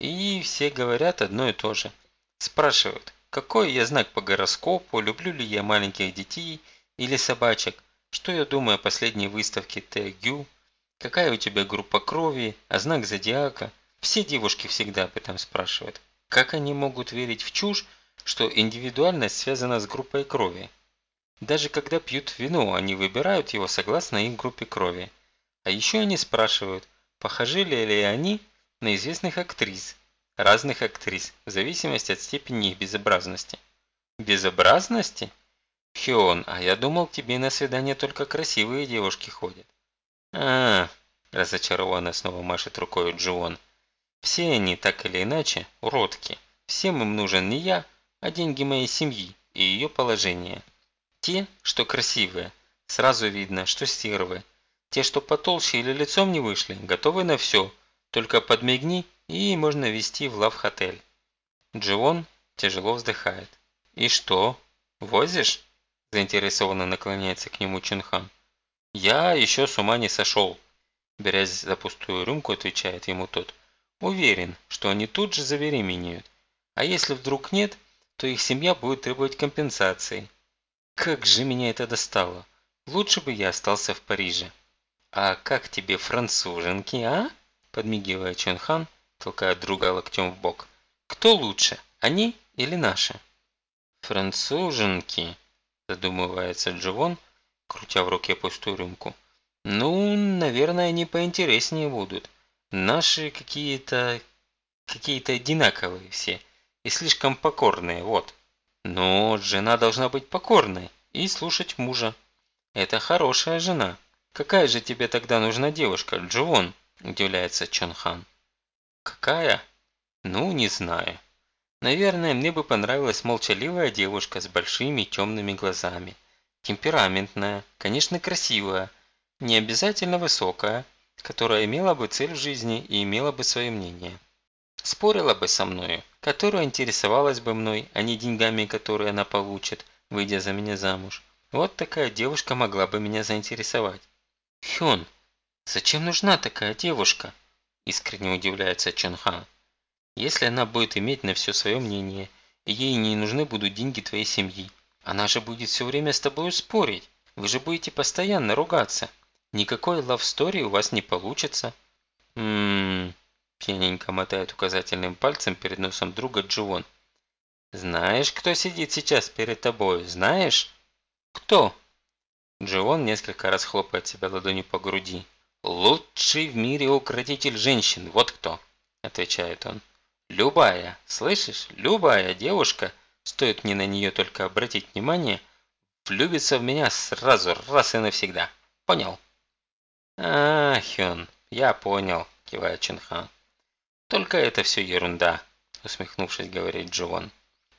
И все говорят одно и то же. Спрашивают, какой я знак по гороскопу, люблю ли я маленьких детей или собачек, что я думаю о последней выставке Тэгю, какая у тебя группа крови, а знак зодиака. Все девушки всегда об этом спрашивают. Как они могут верить в чушь, что индивидуальность связана с группой крови? Даже когда пьют вино, они выбирают его согласно их группе крови. А еще они спрашивают, похожи ли они на известных актрис, разных актрис, в зависимости от степени их безобразности. Безобразности? Хён, а я думал, к тебе на свидание только красивые девушки ходят. а, разочарованно снова машет рукой Джион. Все они, так или иначе, уродки. Всем им нужен не я, а деньги моей семьи и ее положение. Те, что красивые, сразу видно, что стервы. Те, что потолще или лицом не вышли, готовы на все. Только подмигни, и можно вести в лав-хотель. Джион тяжело вздыхает. «И что? Возишь?» Заинтересованно наклоняется к нему Чунхан. «Я еще с ума не сошел», берясь за пустую рюмку, отвечает ему тот. «Уверен, что они тут же забеременеют. А если вдруг нет, то их семья будет требовать компенсации. Как же меня это достало! Лучше бы я остался в Париже». «А как тебе француженки, а?» подмигивая Чунхан, толкая друга локтем в бок. «Кто лучше, они или наши?» «Француженки», задумывается Дживон, крутя в руке пустую рюмку. Ну, наверное, они поинтереснее будут. Наши какие-то... какие-то одинаковые все. И слишком покорные, вот. Но жена должна быть покорной и слушать мужа. Это хорошая жена. Какая же тебе тогда нужна девушка, Дживон? Удивляется Чонхан. Какая? Ну, не знаю. Наверное, мне бы понравилась молчаливая девушка с большими темными глазами. Темпераментная, конечно, красивая, не обязательно высокая, которая имела бы цель в жизни и имела бы свое мнение. Спорила бы со мною, которая интересовалась бы мной, а не деньгами, которые она получит, выйдя за меня замуж. Вот такая девушка могла бы меня заинтересовать. Хён, зачем нужна такая девушка? Искренне удивляется Чонхан. Если она будет иметь на все свое мнение, ей не нужны будут деньги твоей семьи, она же будет все время с тобой спорить. Вы же будете постоянно ругаться. Никакой лавстори у вас не получится. Ммм, пьяненько мотает указательным пальцем перед носом друга Джуон. Знаешь, кто сидит сейчас перед тобой? Знаешь? Кто? Джуон несколько раз хлопает себя ладонью по груди. «Лучший в мире укротитель женщин, вот кто!» – отвечает он. «Любая, слышишь, любая девушка, стоит мне на нее только обратить внимание, влюбится в меня сразу, раз и навсегда. Понял?» «А, Хён, я понял», – кивает Чинхан. «Только это все ерунда», – усмехнувшись, говорит Джован.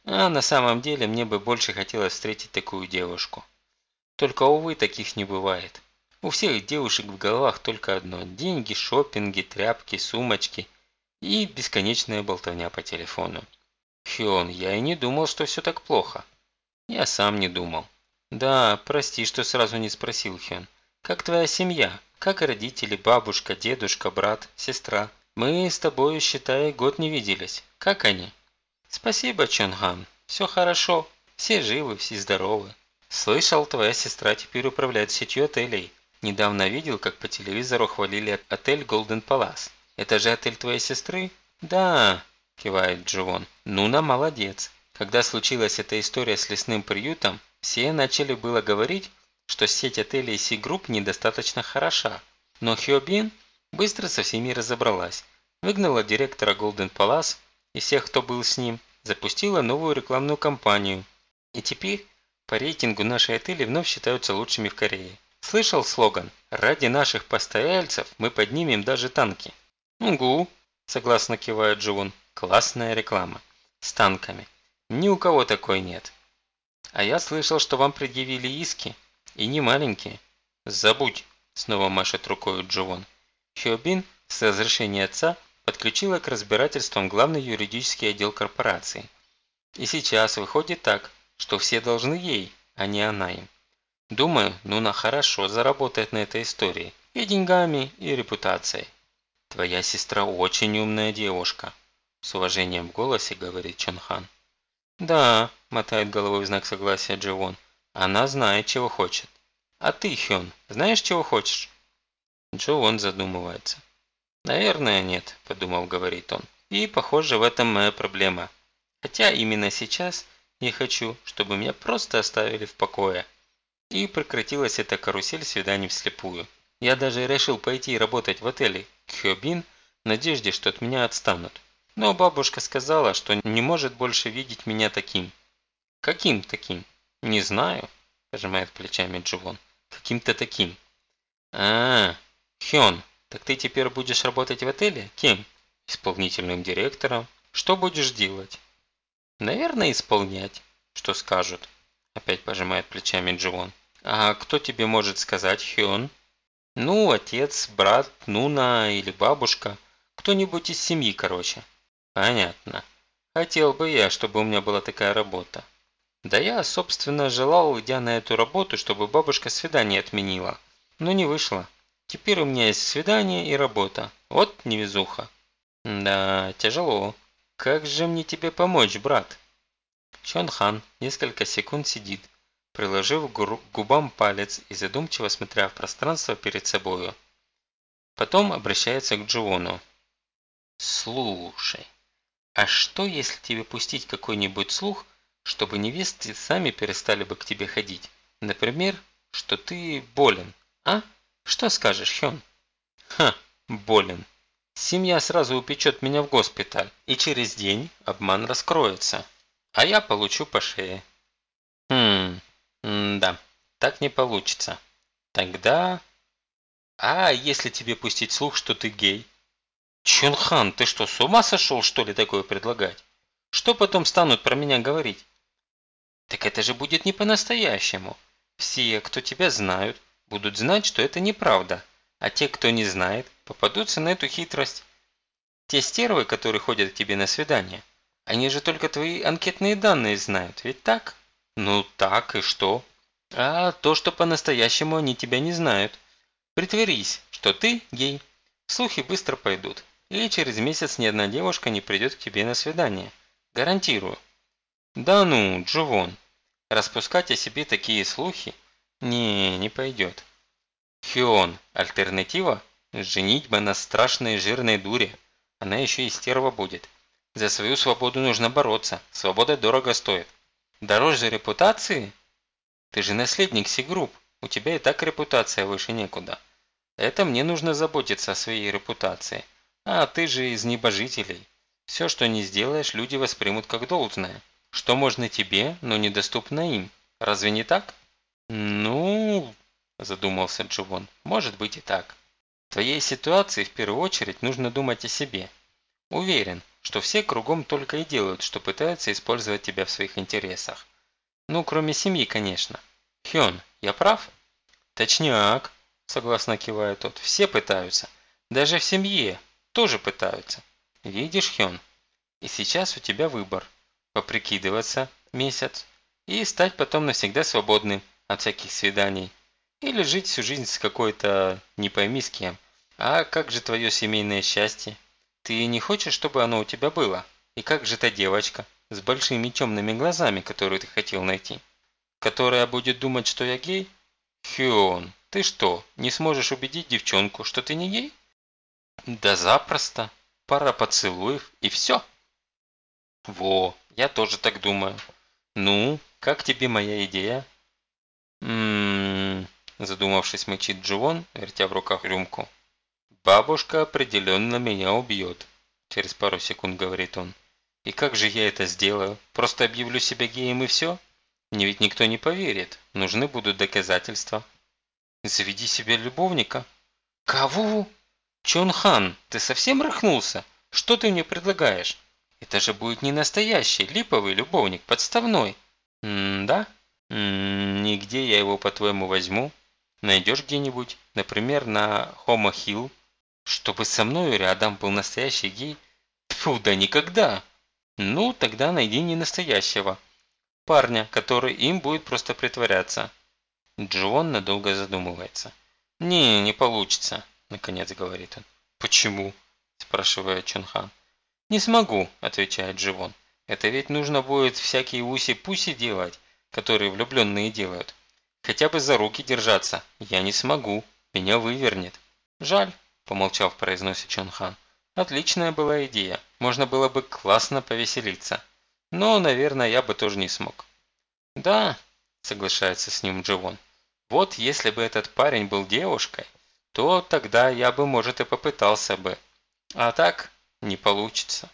«А на самом деле мне бы больше хотелось встретить такую девушку. Только, увы, таких не бывает. У всех девушек в головах только одно – деньги, шопинги, тряпки, сумочки и бесконечная болтовня по телефону. Хён, я и не думал, что все так плохо. Я сам не думал. Да, прости, что сразу не спросил, Хён. Как твоя семья? Как родители, бабушка, дедушка, брат, сестра? Мы с тобой, считай, год не виделись. Как они? Спасибо, Чонган. Все хорошо. Все живы, все здоровы. Слышал, твоя сестра теперь управляет сетью отелей. Недавно видел, как по телевизору хвалили отель Golden Palace. Это же отель твоей сестры? Да, кивает Дживон. Нуна молодец. Когда случилась эта история с лесным приютом, все начали было говорить, что сеть отелей Си-Групп недостаточно хороша. Но Хёбин быстро со всеми разобралась, выгнала директора Golden Palace и всех, кто был с ним, запустила новую рекламную кампанию. И теперь по рейтингу наши отели вновь считаются лучшими в Корее. Слышал слоган «Ради наших постояльцев мы поднимем даже танки». «Угу», согласно кивает Дживун. «Классная реклама. С танками. Ни у кого такой нет». «А я слышал, что вам предъявили иски и не маленькие. Забудь, снова машет рукой Джовон. Хиобин с разрешения отца подключила к разбирательствам главный юридический отдел корпорации. И сейчас выходит так, что все должны ей, а не она им. Думаю, Нуна хорошо заработает на этой истории. И деньгами, и репутацией. Твоя сестра очень умная девушка. С уважением в голосе говорит Чонхан. Да, мотает головой в знак согласия Дживон. Она знает, чего хочет. А ты, Хён, знаешь, чего хочешь? Джо он задумывается. Наверное, нет, подумал, говорит он. И, похоже, в этом моя проблема. Хотя именно сейчас я хочу, чтобы меня просто оставили в покое. И прекратилась эта карусель свиданий вслепую. Я даже решил пойти работать в отеле Кхёбин в надежде, что от меня отстанут. Но бабушка сказала, что не может больше видеть меня таким. Каким таким? Не знаю. пожимает плечами Дживон. Каким-то таким. А, Хён, так ты теперь будешь работать в отеле? Кем? Исполнительным директором. Что будешь делать? Наверное, исполнять, что скажут. Опять пожимает плечами Дживон. А кто тебе может сказать, Хён? Ну, отец, брат, Нуна или бабушка. Кто-нибудь из семьи, короче. Понятно. Хотел бы я, чтобы у меня была такая работа. Да я, собственно, желал, идя на эту работу, чтобы бабушка свидание отменила. Но не вышло. Теперь у меня есть свидание и работа. Вот невезуха. Да, тяжело. Как же мне тебе помочь, брат? Чон Хан несколько секунд сидит, приложив к губам палец и задумчиво смотря в пространство перед собою. Потом обращается к Джуону. «Слушай, а что, если тебе пустить какой-нибудь слух, чтобы невесты сами перестали бы к тебе ходить? Например, что ты болен, а? Что скажешь, Хён?» «Ха, болен. Семья сразу упечет меня в госпиталь, и через день обман раскроется, а я получу по шее». «Хм, да, так не получится. Тогда...» «А если тебе пустить слух, что ты гей?» Чунхан, ты что, с ума сошел, что ли, такое предлагать? Что потом станут про меня говорить? Так это же будет не по-настоящему. Все, кто тебя знают, будут знать, что это неправда. А те, кто не знает, попадутся на эту хитрость. Те стервы, которые ходят к тебе на свидание, они же только твои анкетные данные знают, ведь так? Ну так, и что? А то, что по-настоящему они тебя не знают. Притворись, что ты гей. Слухи быстро пойдут. И через месяц ни одна девушка не придет к тебе на свидание. Гарантирую. Да ну, Джувон. Распускать о себе такие слухи? Не, не пойдет. Хион. Альтернатива? Женитьба на страшной жирной дуре. Она еще и стерва будет. За свою свободу нужно бороться. Свобода дорого стоит. Дороже репутации? Ты же наследник Сигрупп. У тебя и так репутация выше некуда. Это мне нужно заботиться о своей репутации. А ты же из небожителей. Все, что не сделаешь, люди воспримут как должное. Что можно тебе, но недоступно им. Разве не так? Ну, задумался Джувон, может быть и так. В твоей ситуации в первую очередь нужно думать о себе. Уверен, что все кругом только и делают, что пытаются использовать тебя в своих интересах. Ну, кроме семьи, конечно. Хён, я прав? Точняк, согласно кивает тот. Все пытаются. Даже в семье, тоже пытаются. Видишь, Хён? И сейчас у тебя выбор. Поприкидываться месяц и стать потом навсегда свободным от всяких свиданий. Или жить всю жизнь с какой-то не пойми с кем. А как же твое семейное счастье? Ты не хочешь, чтобы оно у тебя было? И как же та девочка с большими темными глазами, которую ты хотел найти? Которая будет думать, что я гей? Хён, ты что, не сможешь убедить девчонку, что ты не гей? Да запросто. Пара поцелуев и все. Во, я тоже так думаю. Ну, как тебе моя идея? Ммм, задумавшись, мычит Дживон, вертя в руках рюмку. Бабушка определенно меня убьет. Через пару секунд говорит он. И как же я это сделаю? Просто объявлю себя геем и все? Мне ведь никто не поверит. Нужны будут доказательства. Заведи себе любовника. Кого? Чонхан, ты совсем рыхнулся? Что ты мне предлагаешь? Это же будет не настоящий, липовый любовник, подставной. М-да? Нигде я его, по-твоему, возьму? Найдешь где-нибудь, например, на Хома Хилл? Чтобы со мною рядом был настоящий гей? Тьфу, да никогда! Ну, тогда найди не настоящего. Парня, который им будет просто притворяться. Джон надолго задумывается. Не, не получится наконец говорит он. «Почему?» – спрашивает Чунхан. «Не смогу», – отвечает Дживон. «Это ведь нужно будет всякие уси-пуси делать, которые влюбленные делают. Хотя бы за руки держаться. Я не смогу. Меня вывернет». «Жаль», – помолчав, произносит Чунхан. «Отличная была идея. Можно было бы классно повеселиться. Но, наверное, я бы тоже не смог». «Да», – соглашается с ним Дживон. «Вот если бы этот парень был девушкой, то тогда я бы, может, и попытался бы. А так не получится.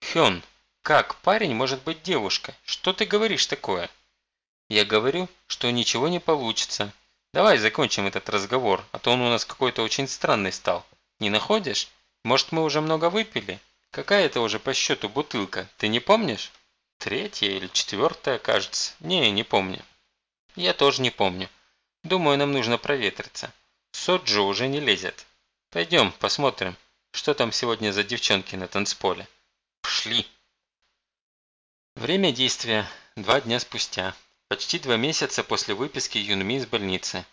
Хён, как парень может быть девушкой? Что ты говоришь такое? Я говорю, что ничего не получится. Давай закончим этот разговор, а то он у нас какой-то очень странный стал. Не находишь? Может, мы уже много выпили? Какая это уже по счету бутылка, ты не помнишь? Третья или четвертая, кажется. Не, не помню. Я тоже не помню. Думаю, нам нужно проветриться. Соджо уже не лезет. Пойдем, посмотрим, что там сегодня за девчонки на танцполе. Пошли. Время действия – два дня спустя. Почти два месяца после выписки Юнми из больницы.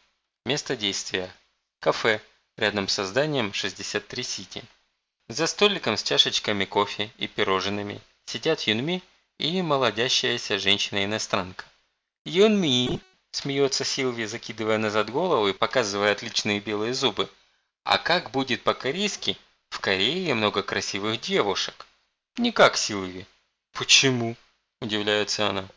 Место действия – кафе рядом с зданием 63 Сити. За столиком с чашечками кофе и пирожными сидят Юнми и молодящаяся женщина-иностранка. «Юнми!» – смеется Силви, закидывая назад голову и показывая отличные белые зубы. «А как будет по-корейски? В Корее много красивых девушек». «Не как Силви». «Почему?» – удивляется она.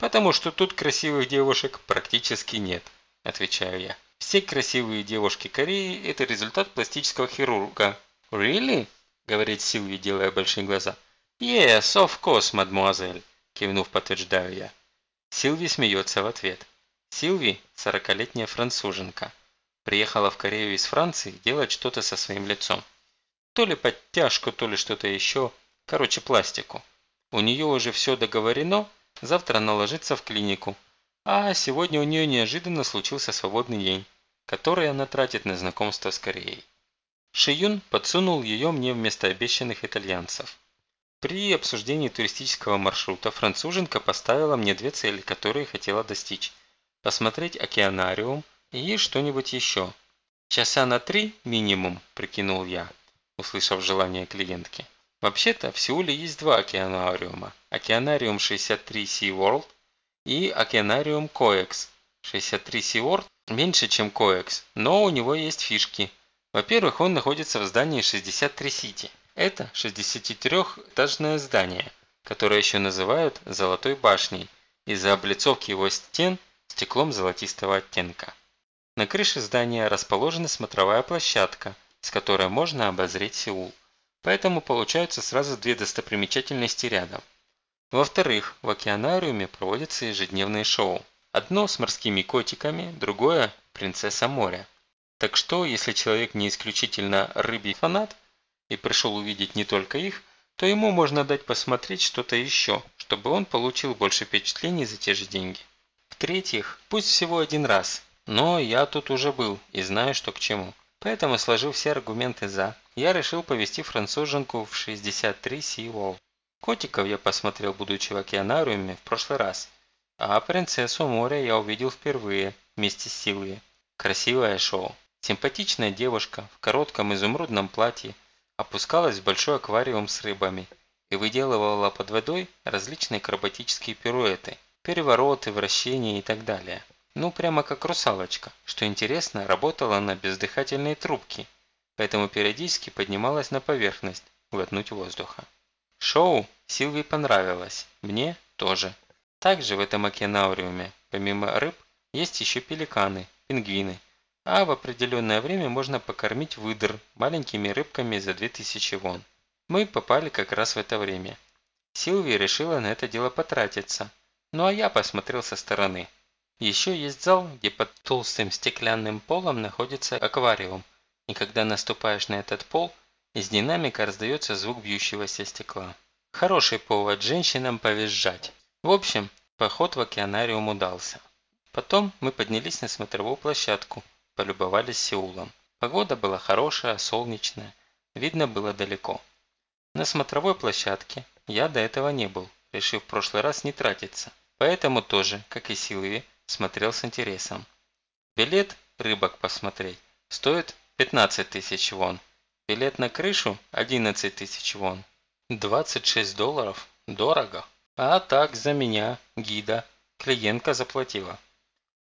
«Потому что тут красивых девушек практически нет», – отвечаю я. «Все красивые девушки Кореи – это результат пластического хирурга». «Really?» – говорит Силви, делая большие глаза. «Yes, of course, мадмуазель», – кивнув, подтверждаю я. Силви смеется в ответ. Силви – сорокалетняя француженка. Приехала в Корею из Франции делать что-то со своим лицом. То ли подтяжку, то ли что-то еще. Короче, пластику. У нее уже все договорено, Завтра она ложится в клинику. А сегодня у нее неожиданно случился свободный день, который она тратит на знакомство с Кореей. Шиюн подсунул ее мне вместо обещанных итальянцев. При обсуждении туристического маршрута француженка поставила мне две цели, которые хотела достичь. Посмотреть океанариум и что-нибудь еще. Часа на три минимум, прикинул я, услышав желание клиентки. Вообще-то в Сеуле есть два океанариума. Океанариум 63 Sea World и Океанариум Coex. 63 Sea World меньше, чем Coex, но у него есть фишки. Во-первых, он находится в здании 63 City. Это 63-этажное здание, которое еще называют «Золотой башней» из-за облицовки его стен стеклом золотистого оттенка. На крыше здания расположена смотровая площадка, с которой можно обозреть Сеул. Поэтому получаются сразу две достопримечательности рядом. Во-вторых, в океанариуме проводятся ежедневные шоу. Одно с морскими котиками, другое – принцесса моря. Так что, если человек не исключительно рыбий фанат и пришел увидеть не только их, то ему можно дать посмотреть что-то еще, чтобы он получил больше впечатлений за те же деньги. В-третьих, пусть всего один раз, но я тут уже был и знаю, что к чему. Поэтому, сложив все аргументы «за», я решил повести француженку в 63 Сивол. Котиков я посмотрел, будучи в океанариуме, в прошлый раз. А принцессу моря я увидел впервые, вместе с Силви. Красивое шоу. Симпатичная девушка в коротком изумрудном платье опускалась в большой аквариум с рыбами и выделывала под водой различные акробатические пируэты, перевороты, вращения и так далее. Ну, прямо как русалочка. Что интересно, работала она без дыхательной трубки, поэтому периодически поднималась на поверхность, глотнуть воздуха. Шоу Силви понравилось, мне тоже. Также в этом океанауриуме, помимо рыб, есть еще пеликаны, пингвины, а в определенное время можно покормить выдр маленькими рыбками за 2000 вон. Мы попали как раз в это время. Силви решила на это дело потратиться, ну а я посмотрел со стороны. Еще есть зал, где под толстым стеклянным полом находится аквариум, и когда наступаешь на этот пол, из динамика раздается звук бьющегося стекла. Хороший повод женщинам повизжать. В общем, поход в океанариум удался. Потом мы поднялись на смотровую площадку, полюбовались Сеулом. Погода была хорошая, солнечная, видно было далеко. На смотровой площадке я до этого не был, решив в прошлый раз не тратиться. Поэтому тоже, как и Силви, смотрел с интересом. Билет рыбок посмотреть стоит 15 тысяч вон. Билет на крышу 11 тысяч вон. 26 долларов. Дорого. А так за меня, гида, клиентка заплатила.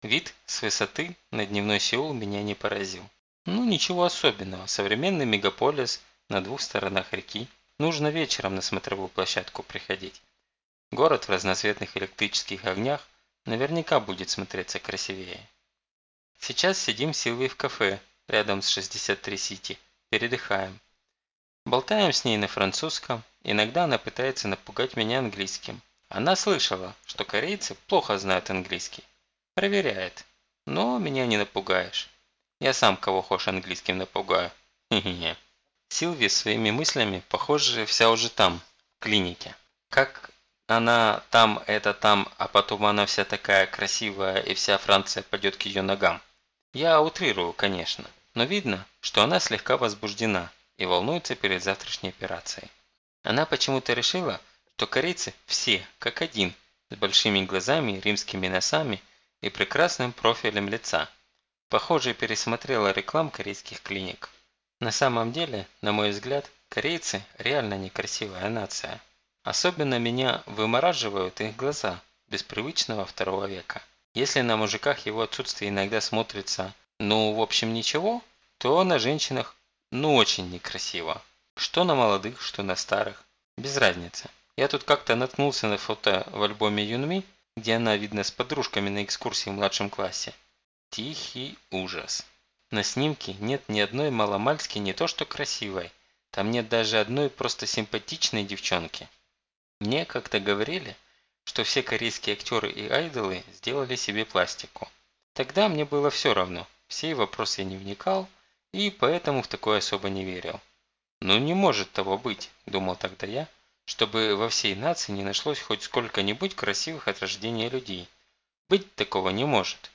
Вид с высоты на дневной Сеул меня не поразил. Ну ничего особенного, современный мегаполис на двух сторонах реки. Нужно вечером на смотровую площадку приходить. Город в разноцветных электрических огнях Наверняка будет смотреться красивее. Сейчас сидим с Силвой в кафе, рядом с 63 Сити. Передыхаем. Болтаем с ней на французском. Иногда она пытается напугать меня английским. Она слышала, что корейцы плохо знают английский. Проверяет. Но меня не напугаешь. Я сам кого хочешь английским напугаю. Хе-хе-хе. Силви своими мыслями, похоже, вся уже там, в клинике. Как она там, это там, а потом она вся такая красивая и вся Франция пойдет к ее ногам. Я утрирую, конечно, но видно, что она слегка возбуждена и волнуется перед завтрашней операцией. Она почему-то решила, что корейцы все, как один, с большими глазами, римскими носами и прекрасным профилем лица. Похоже, пересмотрела реклам корейских клиник. На самом деле, на мой взгляд, корейцы реально некрасивая нация. Особенно меня вымораживают их глаза, без привычного второго века. Если на мужиках его отсутствие иногда смотрится, ну, в общем, ничего, то на женщинах, ну, очень некрасиво. Что на молодых, что на старых. Без разницы. Я тут как-то наткнулся на фото в альбоме Юнми, где она видна с подружками на экскурсии в младшем классе. Тихий ужас. На снимке нет ни одной маломальски не то что красивой, там нет даже одной просто симпатичной девчонки. Мне как-то говорили, что все корейские актеры и айдолы сделали себе пластику. Тогда мне было все равно, все вопросы я не вникал, и поэтому в такое особо не верил. «Ну не может того быть», – думал тогда я, чтобы во всей нации не нашлось хоть сколько-нибудь красивых от рождения людей. Быть такого не может.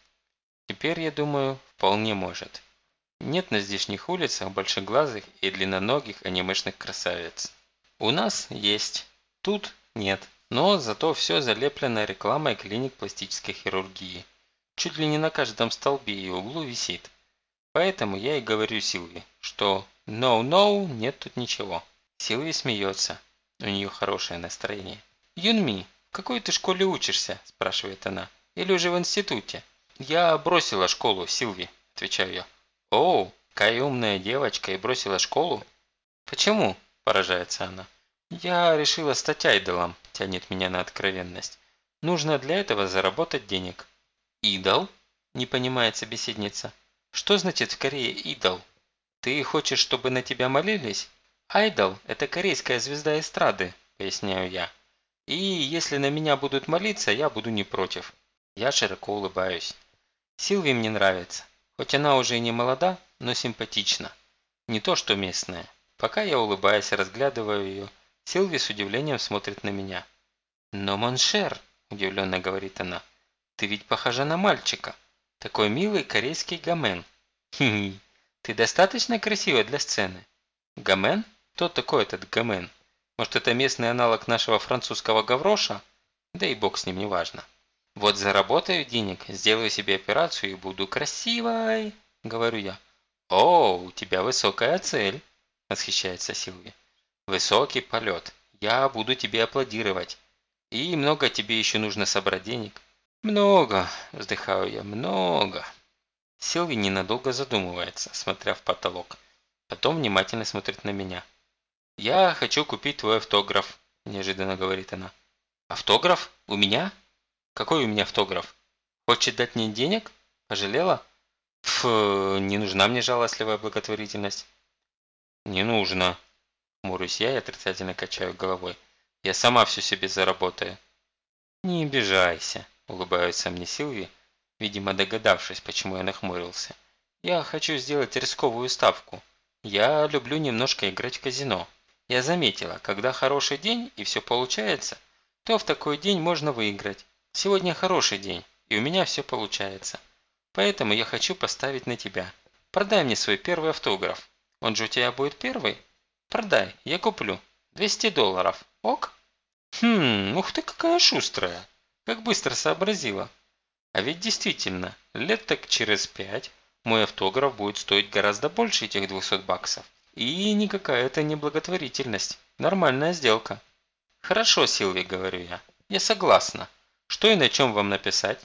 Теперь, я думаю, вполне может. Нет на здешних улицах большеглазых и длинноногих анимешных красавиц. У нас есть. Тут нет. Но зато все залеплено рекламой клиник пластической хирургии. Чуть ли не на каждом столбе и углу висит. Поэтому я и говорю Силви, что «no-no, нет тут ничего». Силви смеется. У нее хорошее настроение. «Юнми, в какой ты школе учишься?» – спрашивает она. «Или уже в институте?» «Я бросила школу, Силви», – отвечаю я. «Оу, какая умная девочка и бросила школу?» «Почему?» – поражается она. «Я решила стать айдолом», – тянет меня на откровенность. «Нужно для этого заработать денег». «Идол?» – не понимает собеседница. «Что значит в Корее идол? Ты хочешь, чтобы на тебя молились?» «Айдол – это корейская звезда эстрады», – поясняю я. «И если на меня будут молиться, я буду не против». Я широко улыбаюсь. Силви мне нравится. Хоть она уже и не молода, но симпатична. Не то что местная. Пока я улыбаясь разглядываю ее, Силви с удивлением смотрит на меня. «Но, mon cher», – удивленно говорит она, – «ты ведь похожа на мальчика. Такой милый корейский гамен». «Хи-хи, ты достаточно красивая для сцены». «Гамен? Кто такой этот гамен? Может, это местный аналог нашего французского гавроша? Да и бог с ним, неважно». «Вот заработаю денег, сделаю себе операцию и буду красивой», – говорю я. «О, у тебя высокая цель», – восхищается Силви. Высокий полет. Я буду тебе аплодировать. И много тебе еще нужно собрать денег. Много, вздыхаю я, много. Силви ненадолго задумывается, смотря в потолок. Потом внимательно смотрит на меня. «Я хочу купить твой автограф», – неожиданно говорит она. «Автограф? У меня? Какой у меня автограф? Хочет дать мне денег? Пожалела?» Фу, не нужна мне жалостливая благотворительность». «Не нужно», Хмурюсь я и отрицательно качаю головой. Я сама все себе заработаю. Не обижайся, улыбается мне Силви, видимо догадавшись, почему я нахмурился. Я хочу сделать рисковую ставку. Я люблю немножко играть в казино. Я заметила, когда хороший день и все получается, то в такой день можно выиграть. Сегодня хороший день, и у меня все получается. Поэтому я хочу поставить на тебя. Продай мне свой первый автограф. Он же у тебя будет первый? Продай, я куплю. 200 долларов. Ок? Хм, ух ты какая шустрая. Как быстро сообразила. А ведь действительно, лет так через пять мой автограф будет стоить гораздо больше этих 200 баксов. И никакая это не благотворительность. Нормальная сделка. Хорошо, Силви, говорю я. Я согласна. Что и на чем вам написать?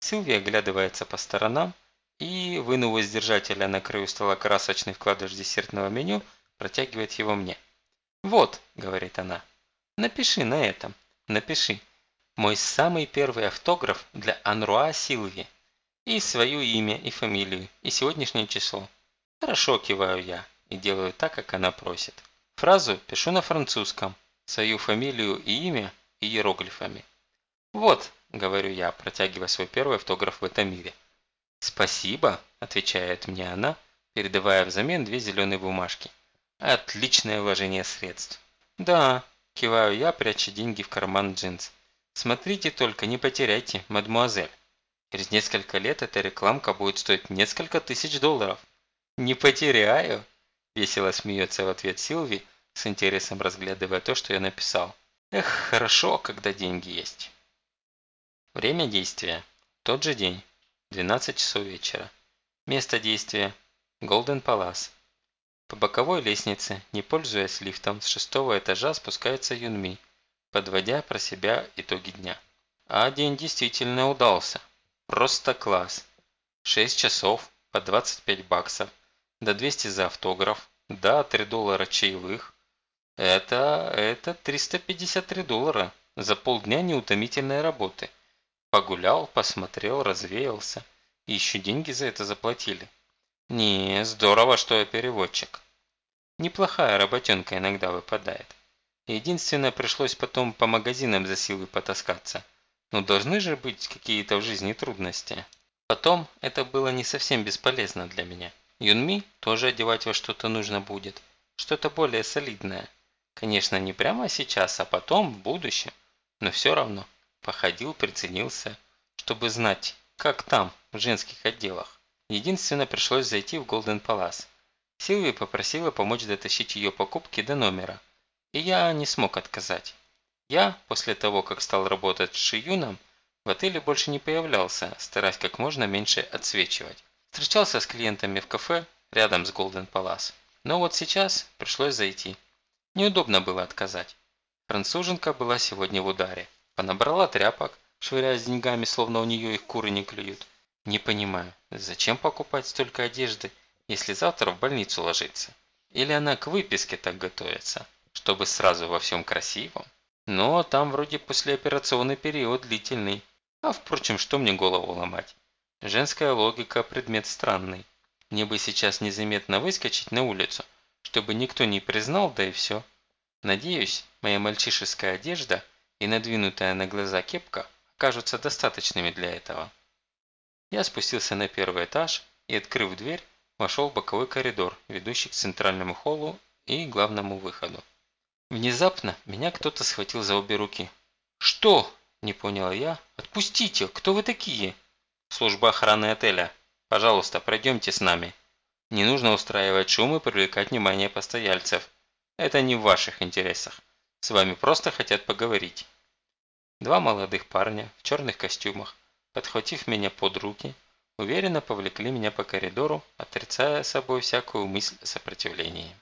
Силвия оглядывается по сторонам и, вынув из держателя на краю стола красочный вкладыш десертного меню, протягивает его мне. «Вот», – говорит она, – «напиши на этом, напиши. Мой самый первый автограф для Анруа Силви. И свое имя, и фамилию, и сегодняшнее число». «Хорошо», – киваю я, и делаю так, как она просит. Фразу пишу на французском, свою фамилию и имя и иероглифами. «Вот», – говорю я, протягивая свой первый автограф в этом мире. «Спасибо», – отвечает мне она, передавая взамен две зеленые бумажки. «Отличное вложение средств». «Да», – киваю я, пряча деньги в карман джинс. «Смотрите только, не потеряйте, мадмуазель. Через несколько лет эта рекламка будет стоить несколько тысяч долларов». «Не потеряю», – весело смеется в ответ Силви, с интересом разглядывая то, что я написал. «Эх, хорошо, когда деньги есть». Время действия. Тот же день. 12 часов вечера. Место действия. Голден Палас. По боковой лестнице, не пользуясь лифтом, с шестого этажа спускается Юнми, подводя про себя итоги дня. А день действительно удался. Просто класс. 6 часов, по 25 баксов, до 200 за автограф, да, 3 доллара чаевых. Это, это 353 доллара за полдня неутомительной работы. Погулял, посмотрел, развеялся. И еще деньги за это заплатили. Не, здорово, что я переводчик. Неплохая работенка иногда выпадает. Единственное, пришлось потом по магазинам за силы потаскаться. Но должны же быть какие-то в жизни трудности. Потом это было не совсем бесполезно для меня. Юнми тоже одевать во что-то нужно будет. Что-то более солидное. Конечно, не прямо сейчас, а потом, в будущем. Но все равно. Походил, приценился, чтобы знать, как там, в женских отделах. Единственное, пришлось зайти в Голден Палас. Силви попросила помочь дотащить ее покупки до номера. И я не смог отказать. Я, после того, как стал работать с Шиюном, в отеле больше не появлялся, стараясь как можно меньше отсвечивать. Встречался с клиентами в кафе рядом с Голден Палас. Но вот сейчас пришлось зайти. Неудобно было отказать. Француженка была сегодня в ударе. Понабрала тряпок, швыряясь деньгами, словно у нее их куры не клюют. Не понимаю, зачем покупать столько одежды, если завтра в больницу ложиться? Или она к выписке так готовится, чтобы сразу во всем красивом? Но там вроде послеоперационный период длительный. А впрочем, что мне голову ломать? Женская логика – предмет странный. Мне бы сейчас незаметно выскочить на улицу, чтобы никто не признал, да и все. Надеюсь, моя мальчишеская одежда – и надвинутая на глаза кепка окажутся достаточными для этого. Я спустился на первый этаж и, открыв дверь, вошел в боковой коридор, ведущий к центральному холлу и главному выходу. Внезапно меня кто-то схватил за обе руки. «Что?» – не понял я. «Отпустите! Кто вы такие?» «Служба охраны отеля. Пожалуйста, пройдемте с нами. Не нужно устраивать шум и привлекать внимание постояльцев. Это не в ваших интересах. С вами просто хотят поговорить». Два молодых парня в черных костюмах, подхватив меня под руки, уверенно повлекли меня по коридору, отрицая собой всякую мысль о сопротивлении.